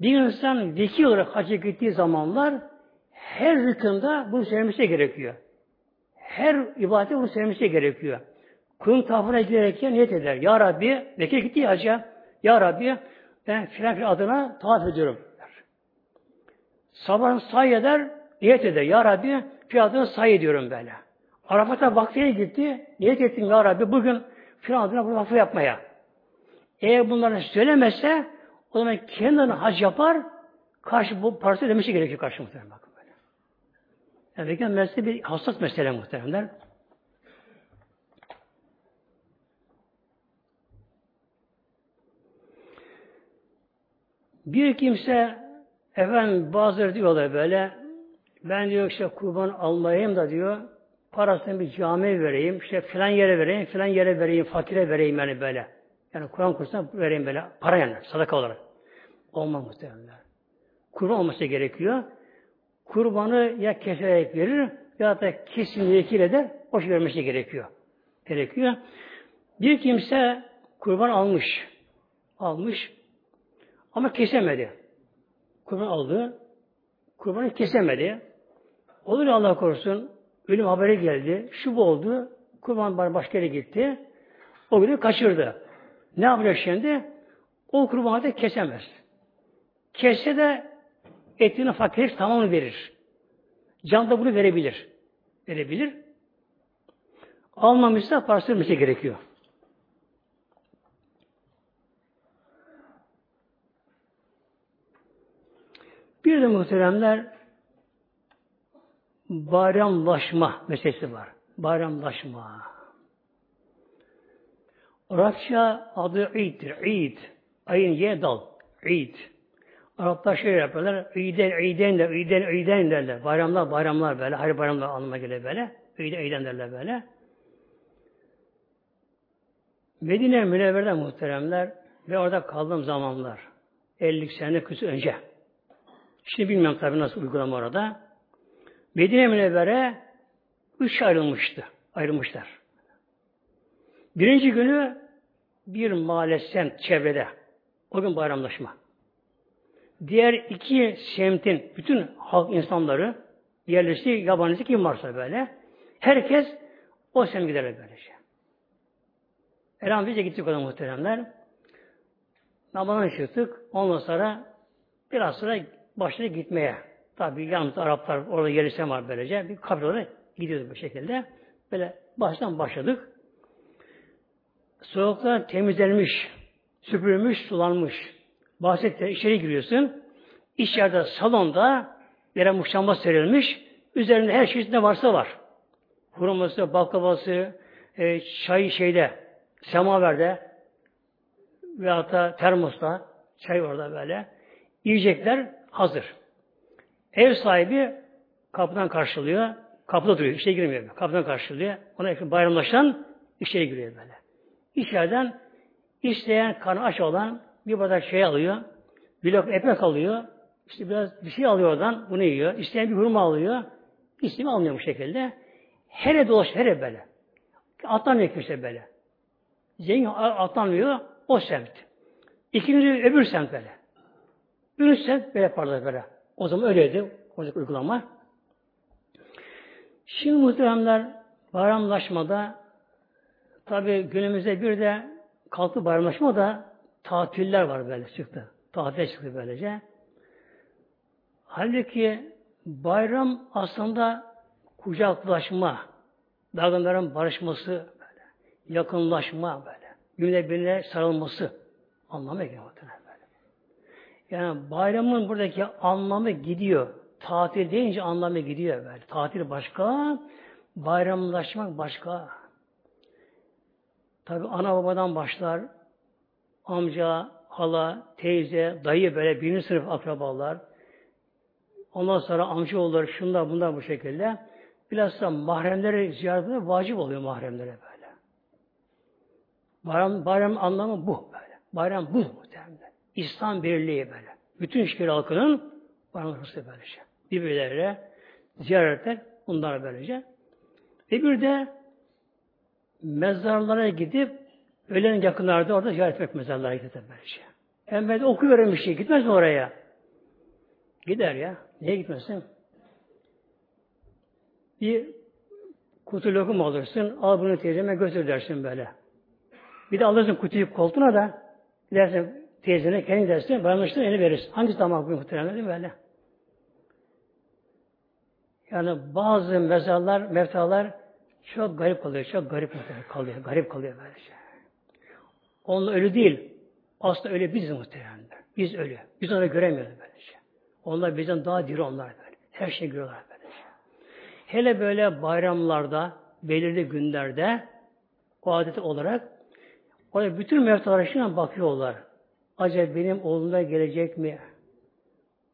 Bir insan vekil olarak hacca gittiği zamanlar her rükünde bunu söylemesi gerekiyor. Her ibadete bunu söylemesi gerekiyor. Kulun tafına giderken niyet eder. Ya Rabbi, vekil gitti hacca. Ya Rabbi, ben filan filan adına tavaf ediyorum. Der. Sabah say eder, niyet eder. Ya Rabbi, filan adına say ediyorum böyle. Arafat'a vaktiye gitti, niyet ettim Ya Rabbi, bugün filan adına bu vakfı yapmaya. Eğer bunları söylemezse, o zaman kendine hac yapar, karşı bu parası ödemesi gerekiyor karşı muhtemelen. Bakın böyle. Yani mesele bir hassas mesele muhteremler. Bir kimse efendim bazıları diyorlar böyle ben diyor işte kurban almayayım da diyor parasını bir cami vereyim, işte filan yere vereyim, filan yere vereyim, fakire vereyim yani böyle. Yani Kur'an kursuna vereyim böyle. Para yani, sadaka olarak. Olmaz muhtemelen. Kurban olması gerekiyor. Kurbanı ya keserek verir ya da kesin vekil eder, boş vermesi gerekiyor. Gerekiyor. Bir kimse kurban almış. Almış. Ama kesemedi. Kurban aldı. Kurbanı kesemedi. Olur ya Allah korusun. Ölüm haberi geldi. Şu bu oldu. Kurban başka yere gitti. O günü kaçırdı. Ne yapacak şimdi? O kurbanı da kesemez. Kesse de etini fakir tamamını verir. Can da bunu verebilir. Verebilir. Almamışsa parası vermesi gerekiyor. Bir de muhteremler bayramlaşma meselesi var. Bayramlaşma. Arapça adı İd'dir. İd. Ayın ye dal. İd. Araplar şey yaparlar. İden, İden der, İden, İden derler. Bayramlar, bayramlar böyle. Hayır bayramlar anlamına gelir böyle. İden, İden derler böyle. Medine Münevver'de muhteremler ve orada kaldığım zamanlar 50 sene küsü önce. Şimdi bilmiyorum tabi nasıl uygulama orada. Medine Münevvere üç ayrılmıştı. Ayrılmışlar. Birinci günü bir mahalle semt çevrede. O gün bayramlaşma. Diğer iki semtin bütün halk insanları yerleşti, yabancısı kim varsa böyle. Herkes o semt giderler böylece. Elhamdülillah gittik o da muhteremler. Namazdan çıktık. Ondan sonra biraz sonra başladı gitmeye. Tabi yalnız Araplar orada yerleşen var böylece. Bir kabile gidiyordu bu şekilde. Böyle baştan başladık. Sokaklar temizlenmiş, süpürülmüş, sulanmış. Bahsette içeri giriyorsun. İçeride salonda yere muşamba serilmiş. Üzerinde her şey ne varsa var. Hurması, baklavası, e, çay şeyde, semaverde veyahut da termosta çay orada böyle. Yiyecekler hazır. Ev sahibi kapıdan karşılıyor. Kapıda duruyor. İçeri girmiyor. Kapıdan karşılıyor. Ona bayramlaşan içeri giriyor böyle. İçeriden isteyen karnı aç olan bir bardak şey alıyor. Bir lokma ekmek alıyor. İşte biraz bir şey alıyor oradan. Bunu yiyor. İsteyen bir hurma alıyor. İsteyen almıyor bu şekilde. Her dolaş, her böyle. Atlamıyor kimse böyle. Zengin atlamıyor. O semt. İkinci öbür semt böyle. Ürün semt böyle yaparlar böyle. O zaman öyleydi. Oradaki uygulama. Şimdi muhteremler bayramlaşmada Tabi günümüzde bir de kalkıp bayramlaşma da tatiller var böyle çıktı. Tatil çıktı böylece. Halbuki bayram aslında kucaklaşma, dargınların barışması, böyle, yakınlaşma böyle, birine birine sarılması anlamı geliyor. Yani bayramın buradaki anlamı gidiyor. Tatil deyince anlamı gidiyor böyle. Tatil başka, bayramlaşmak başka. Tabi ana babadan başlar, amca, hala, teyze, dayı böyle birinci sınıf akrabalar. Ondan sonra amcaoğulları, şunlar bunlar bu şekilde. Bilhassa mahremleri ziyaret vacip oluyor mahremlere böyle. Bayram, bayram anlamı bu böyle. Bayram bu muhtemelen. İslam birliği böyle. Bütün şehir halkının bayramlaşması böylece. Birbirlerine ziyaretler bunlar böylece. Ve bir de mezarlara gidip ölen yakınlarda orada ziyaret etmek mezarlara gidip böylece. Hem ben okuyorum bir şey. Gitmez mi oraya? Gider ya. Niye gitmesin? Bir kutu lokum alırsın. Al bunu teyzeme götür dersin böyle. Bir de alırsın kutuyu koltuğuna da dersin teyzene kendi dersin. Bayramlaştığın eli verirsin. Hangi zaman bu muhtemelen değil mi böyle? Yani bazı mezarlar, mevtalar çok garip kalıyor. Çok garip kalıyor. Garip kalıyor böylece. Şey. Onlar ölü değil. Aslında öyle biz muhtemelen. Biz ölü. Biz onu göremiyoruz böylece. Şey. Onlar bizden daha diri onlar böyle. Her şey görüyorlar böylece. Şey. Hele böyle bayramlarda, belirli günlerde o adeti olarak oraya bütün mevtalara şimdi bakıyorlar. Acaba benim oğlum da gelecek mi?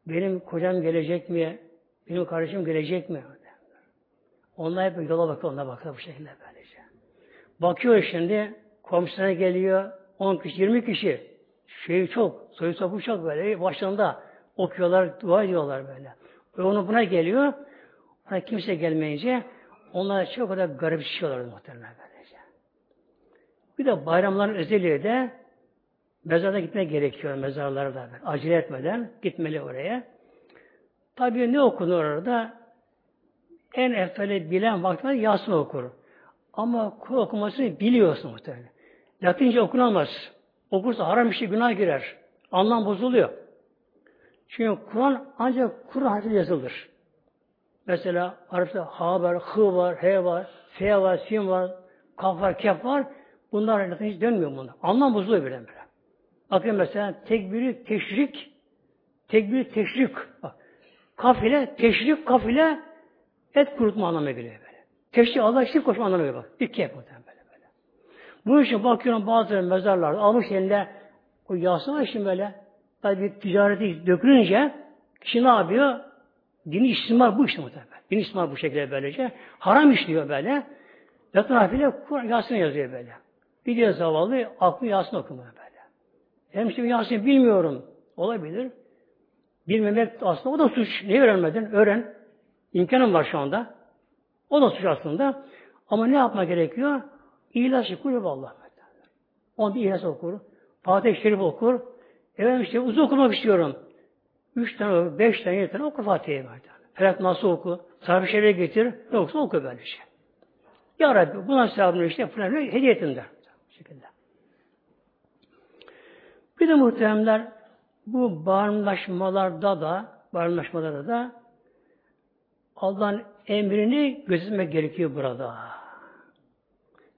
Benim kocam gelecek mi? Benim kardeşim gelecek mi? Onlar hep yola bakıyor, ona bakıyor bu şekilde böylece. Bakıyor şimdi, komşusuna geliyor, 10 kişi, 20 kişi. Şey çok, soyu sopu çok böyle, başlarında okuyorlar, dua ediyorlar böyle. Ve onu buna geliyor, ona kimse gelmeyince, onlar çok kadar garip şişiyorlar muhtemelen böylece. Bir de bayramların özelliği de mezarda gitmek gerekiyor mezarlara da. Acele etmeden gitmeli oraya. Tabii ne okunur orada? En evveli bilen vaktinde Yasin okur. Ama Kur'an okumasını biliyorsun muhtemelen. Latince okunamaz. Okursa haram işi günah girer. Anlam bozuluyor. Çünkü Kur'an ancak Kur'an harfi yazılır. Mesela Arapçada ha var, hı var, he var, fe var, sin var, kaf var, kef var. Bunlar hiç dönmüyor bunlar. Anlam bozuluyor böyle. Bakın mesela tekbiri teşrik, tekbiri teşrik. Bak, kafile, teşrik kafile et kurutma anlamına geliyor böyle. Teşrik Allah şirk koşma anlamına geliyor bak. İki yap böyle böyle. Bunun için bakıyorum bazı mezarlarda almış eline o yasın için böyle tabi ticareti dökülünce kişi ne yapıyor? Dini istismar bu işte muhtemelen. Dini istismar bu şekilde böylece. Haram işliyor böyle. Yatın harfiyle Yasin yazıyor böyle. Bir diyor zavallı aklı Yasin okumuyor böyle. Hem şimdi Yasin bilmiyorum. Olabilir. Bilmemek aslında o da suç. Niye öğrenmedin? Öğren. İmkanım var şu anda. O da suç aslında. Ama ne yapma gerekiyor? İhlas okur Allah. Bir ihlas okur. Fatih Şerif okur. Efendim işte uzun okumak istiyorum. Üç tane, beş tane, yedi tane oku Fatih'i. Felak nasıl oku? Sarf-ı Şerif'e getir. Yoksa oku böyle şey. Ya Rabbi buna sevabını işte falan hediye ettim der. Şekilde. Bir de muhteremler bu bağımlaşmalarda da bağımlaşmalarda da Allah'ın emrini gözetmek gerekiyor burada.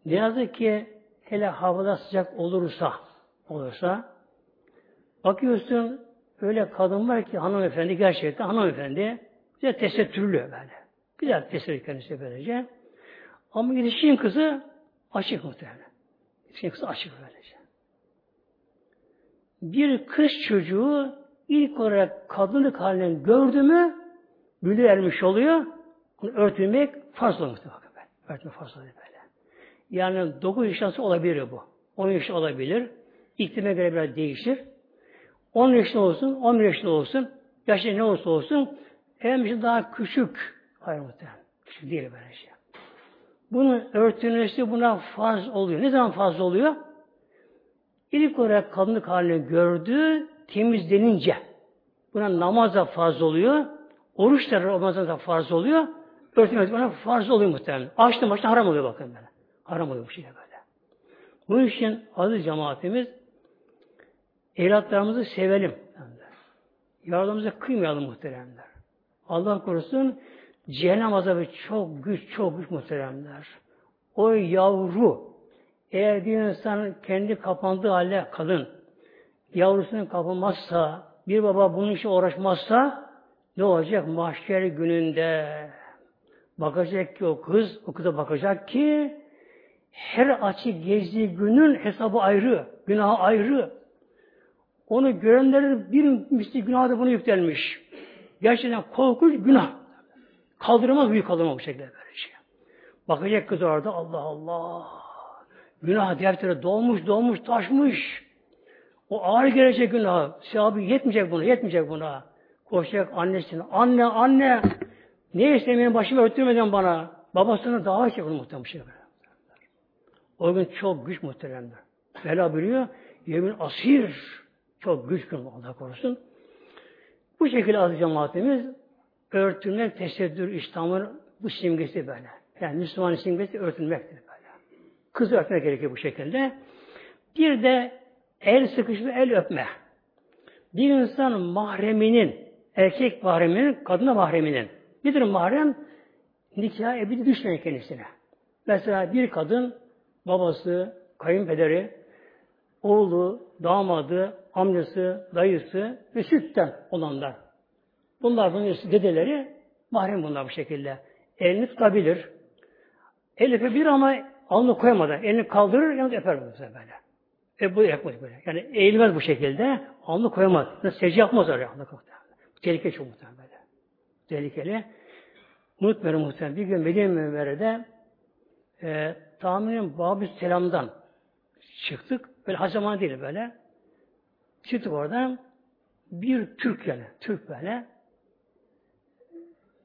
Ne yazık ki hele havada sıcak olursa olursa bakıyorsun öyle kadın var ki hanımefendi gerçekten hanımefendi güzel tesettürlü böyle. Güzel tesettürlü kendisi böylece. Ama yetişkin kızı açık muhtemelen. Yetişkin kızı açık böylece. Bir kız çocuğu ilk olarak kadınlık halini gördü mü bülü ermiş oluyor. Onu örtülmek farz oluyor. Örtmek farz oluyor böyle. Yani 9 yaşında olabilir bu. 10 yaşında olabilir. İklime göre biraz değişir. 10 yaşında olsun, 11 yaşında olsun, yaşta ne olursa olsun, hem daha küçük. Hayır muhtemelen. Küçük değil böyle şey. Bunun örtülmesi buna farz oluyor. Ne zaman farz oluyor? İlk olarak kadınlık halini gördü, temizlenince. Buna namaz da farz oluyor. Oruç da Ramazan'da farz oluyor. Örtülmesi bana farz oluyor muhtemelen. Açtım açtım haram oluyor bakın böyle. Haram oluyor bu şey böyle. Bu için aziz cemaatimiz evlatlarımızı sevelim. Yardımımıza kıymayalım muhteremler. Allah korusun cehennem azabı çok güç, çok güç muhteremler. O yavru eğer bir insan kendi kapandığı halde kalın, yavrusunun kapanmazsa, bir baba bunun için uğraşmazsa ne olacak? Mahşer gününde bakacak ki o kız, o kıza bakacak ki her açı gezdiği günün hesabı ayrı, günahı ayrı. Onu görenlerin bir misli günahı da bunu yüklenmiş. Gerçekten korkunç günah. Kaldırmaz büyük kaldırmaz bu şekilde böyle şey. Bakacak kız orada Allah Allah. Günah defteri dolmuş dolmuş taşmış. O ağır gelecek günah. Sevabı yetmeyecek buna, yetmeyecek buna. Koşacak annesine. Anne, anne. Ne istemeyin başımı örtürmeden bana. Babasını daha edecek bunu muhtemelen şey. O gün çok güç muhteremler. Bela biliyor. Yemin asir. Çok güç gün Allah korusun. Bu şekilde aziz cemaatimiz örtünmek, tesettür, İslam'ın bu simgesi böyle. Yani Müslüman simgesi örtünmektir böyle. Kız örtmek gerekiyor bu şekilde. Bir de el sıkışma, el öpme. Bir insan mahreminin, erkek mahreminin, kadına mahreminin. Nedir mahrem? Nikah ebedi düşmeyen kendisine. Mesela bir kadın, babası, kayınpederi, oğlu, damadı, amcası, dayısı ve sütten olanlar. Bunlar bunun dedeleri mahrem bunlar bu şekilde. Elini tutabilir. El öpebilir ama alnı koymadan. Elini kaldırır, yalnız öper böyle. E bu yapmaz böyle. Yani eğilmez bu şekilde. Alnı koyamaz. Secde yapmaz öyle. Bu tehlike çok muhtemelen böyle. Tehlikeli. Unutmuyorum muhtemelen. Bir gün Medine Münver'de e, tahminim Babü Selam'dan çıktık. Böyle hazaman değil böyle. Çıktık oradan. Bir Türk yani. Türk böyle.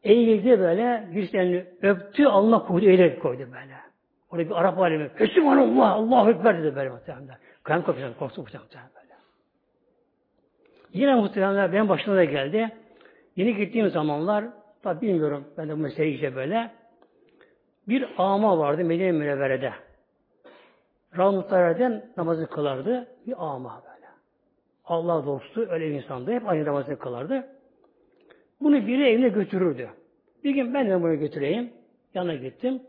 Eğildi böyle. Yüzlerini öptü. Allah koydu. Eğilerek koydu böyle. Orada bir Arap alemi. Allah Allahu Ekber dedi böyle muhtemelen. Kıyam kapısından korktu muhtemelen böyle. Yine muhtemelen benim başıma da geldi. Yeni gittiğim zamanlar tabi bilmiyorum ben de bu meseleyi işte böyle. Bir ama vardı Medine Münevvere'de. Rahmetlerden namazı kılardı. Bir ama böyle. Allah dostu öyle bir insandı. Hep aynı namazı kılardı. Bunu biri evine götürürdü. Bir gün ben de bunu götüreyim. Yanına gittim.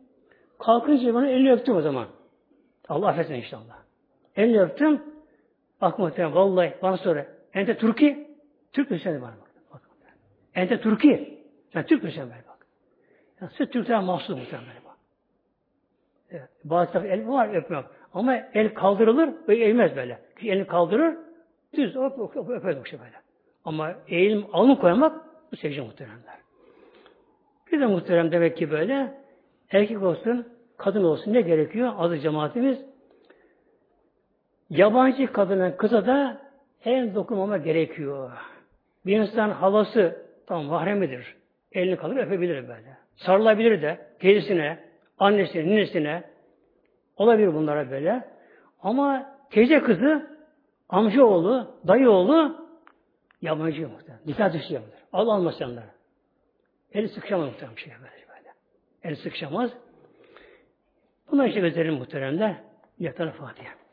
Kalkınca bana elini öptüm o zaman. Allah affetsin inşallah. Elini öptüm. Bak muhtemelen vallahi bana sonra. Ente Türkiye. Türk müsün bana bak. bak. Ente Türkiye. Sen Türk müsün bana bak. Yani sırf Türkler mahsus muhtemelen bak. Evet. Bazı tarafı el var öpmüyor. Ama el kaldırılır ve eğilmez böyle. Kişi elini kaldırır düz öp, öp, öp, bu şey böyle. Ama eğilim alnı koymak bu secde muhteremler. Bir de muhterem demek ki böyle erkek olsun, kadın olsun ne gerekiyor? Adı cemaatimiz yabancı kadının kıza da el dokunmama gerekiyor. Bir insan halası tam mahremidir. Elini kalır öpebilir böyle. Sarılabilir de teyzesine, annesine, ninesine olabilir bunlara böyle. Ama teyze kızı, amca oğlu, dayı oğlu yabancı muhtemelen. Dikkat düşüyorlar. Allah almasınlar. Eli sıkışamaz muhtemelen şey böyle. böyle. Eli sıkışamaz. Buna işte vezelim muhteremler. Yeter Fatiha.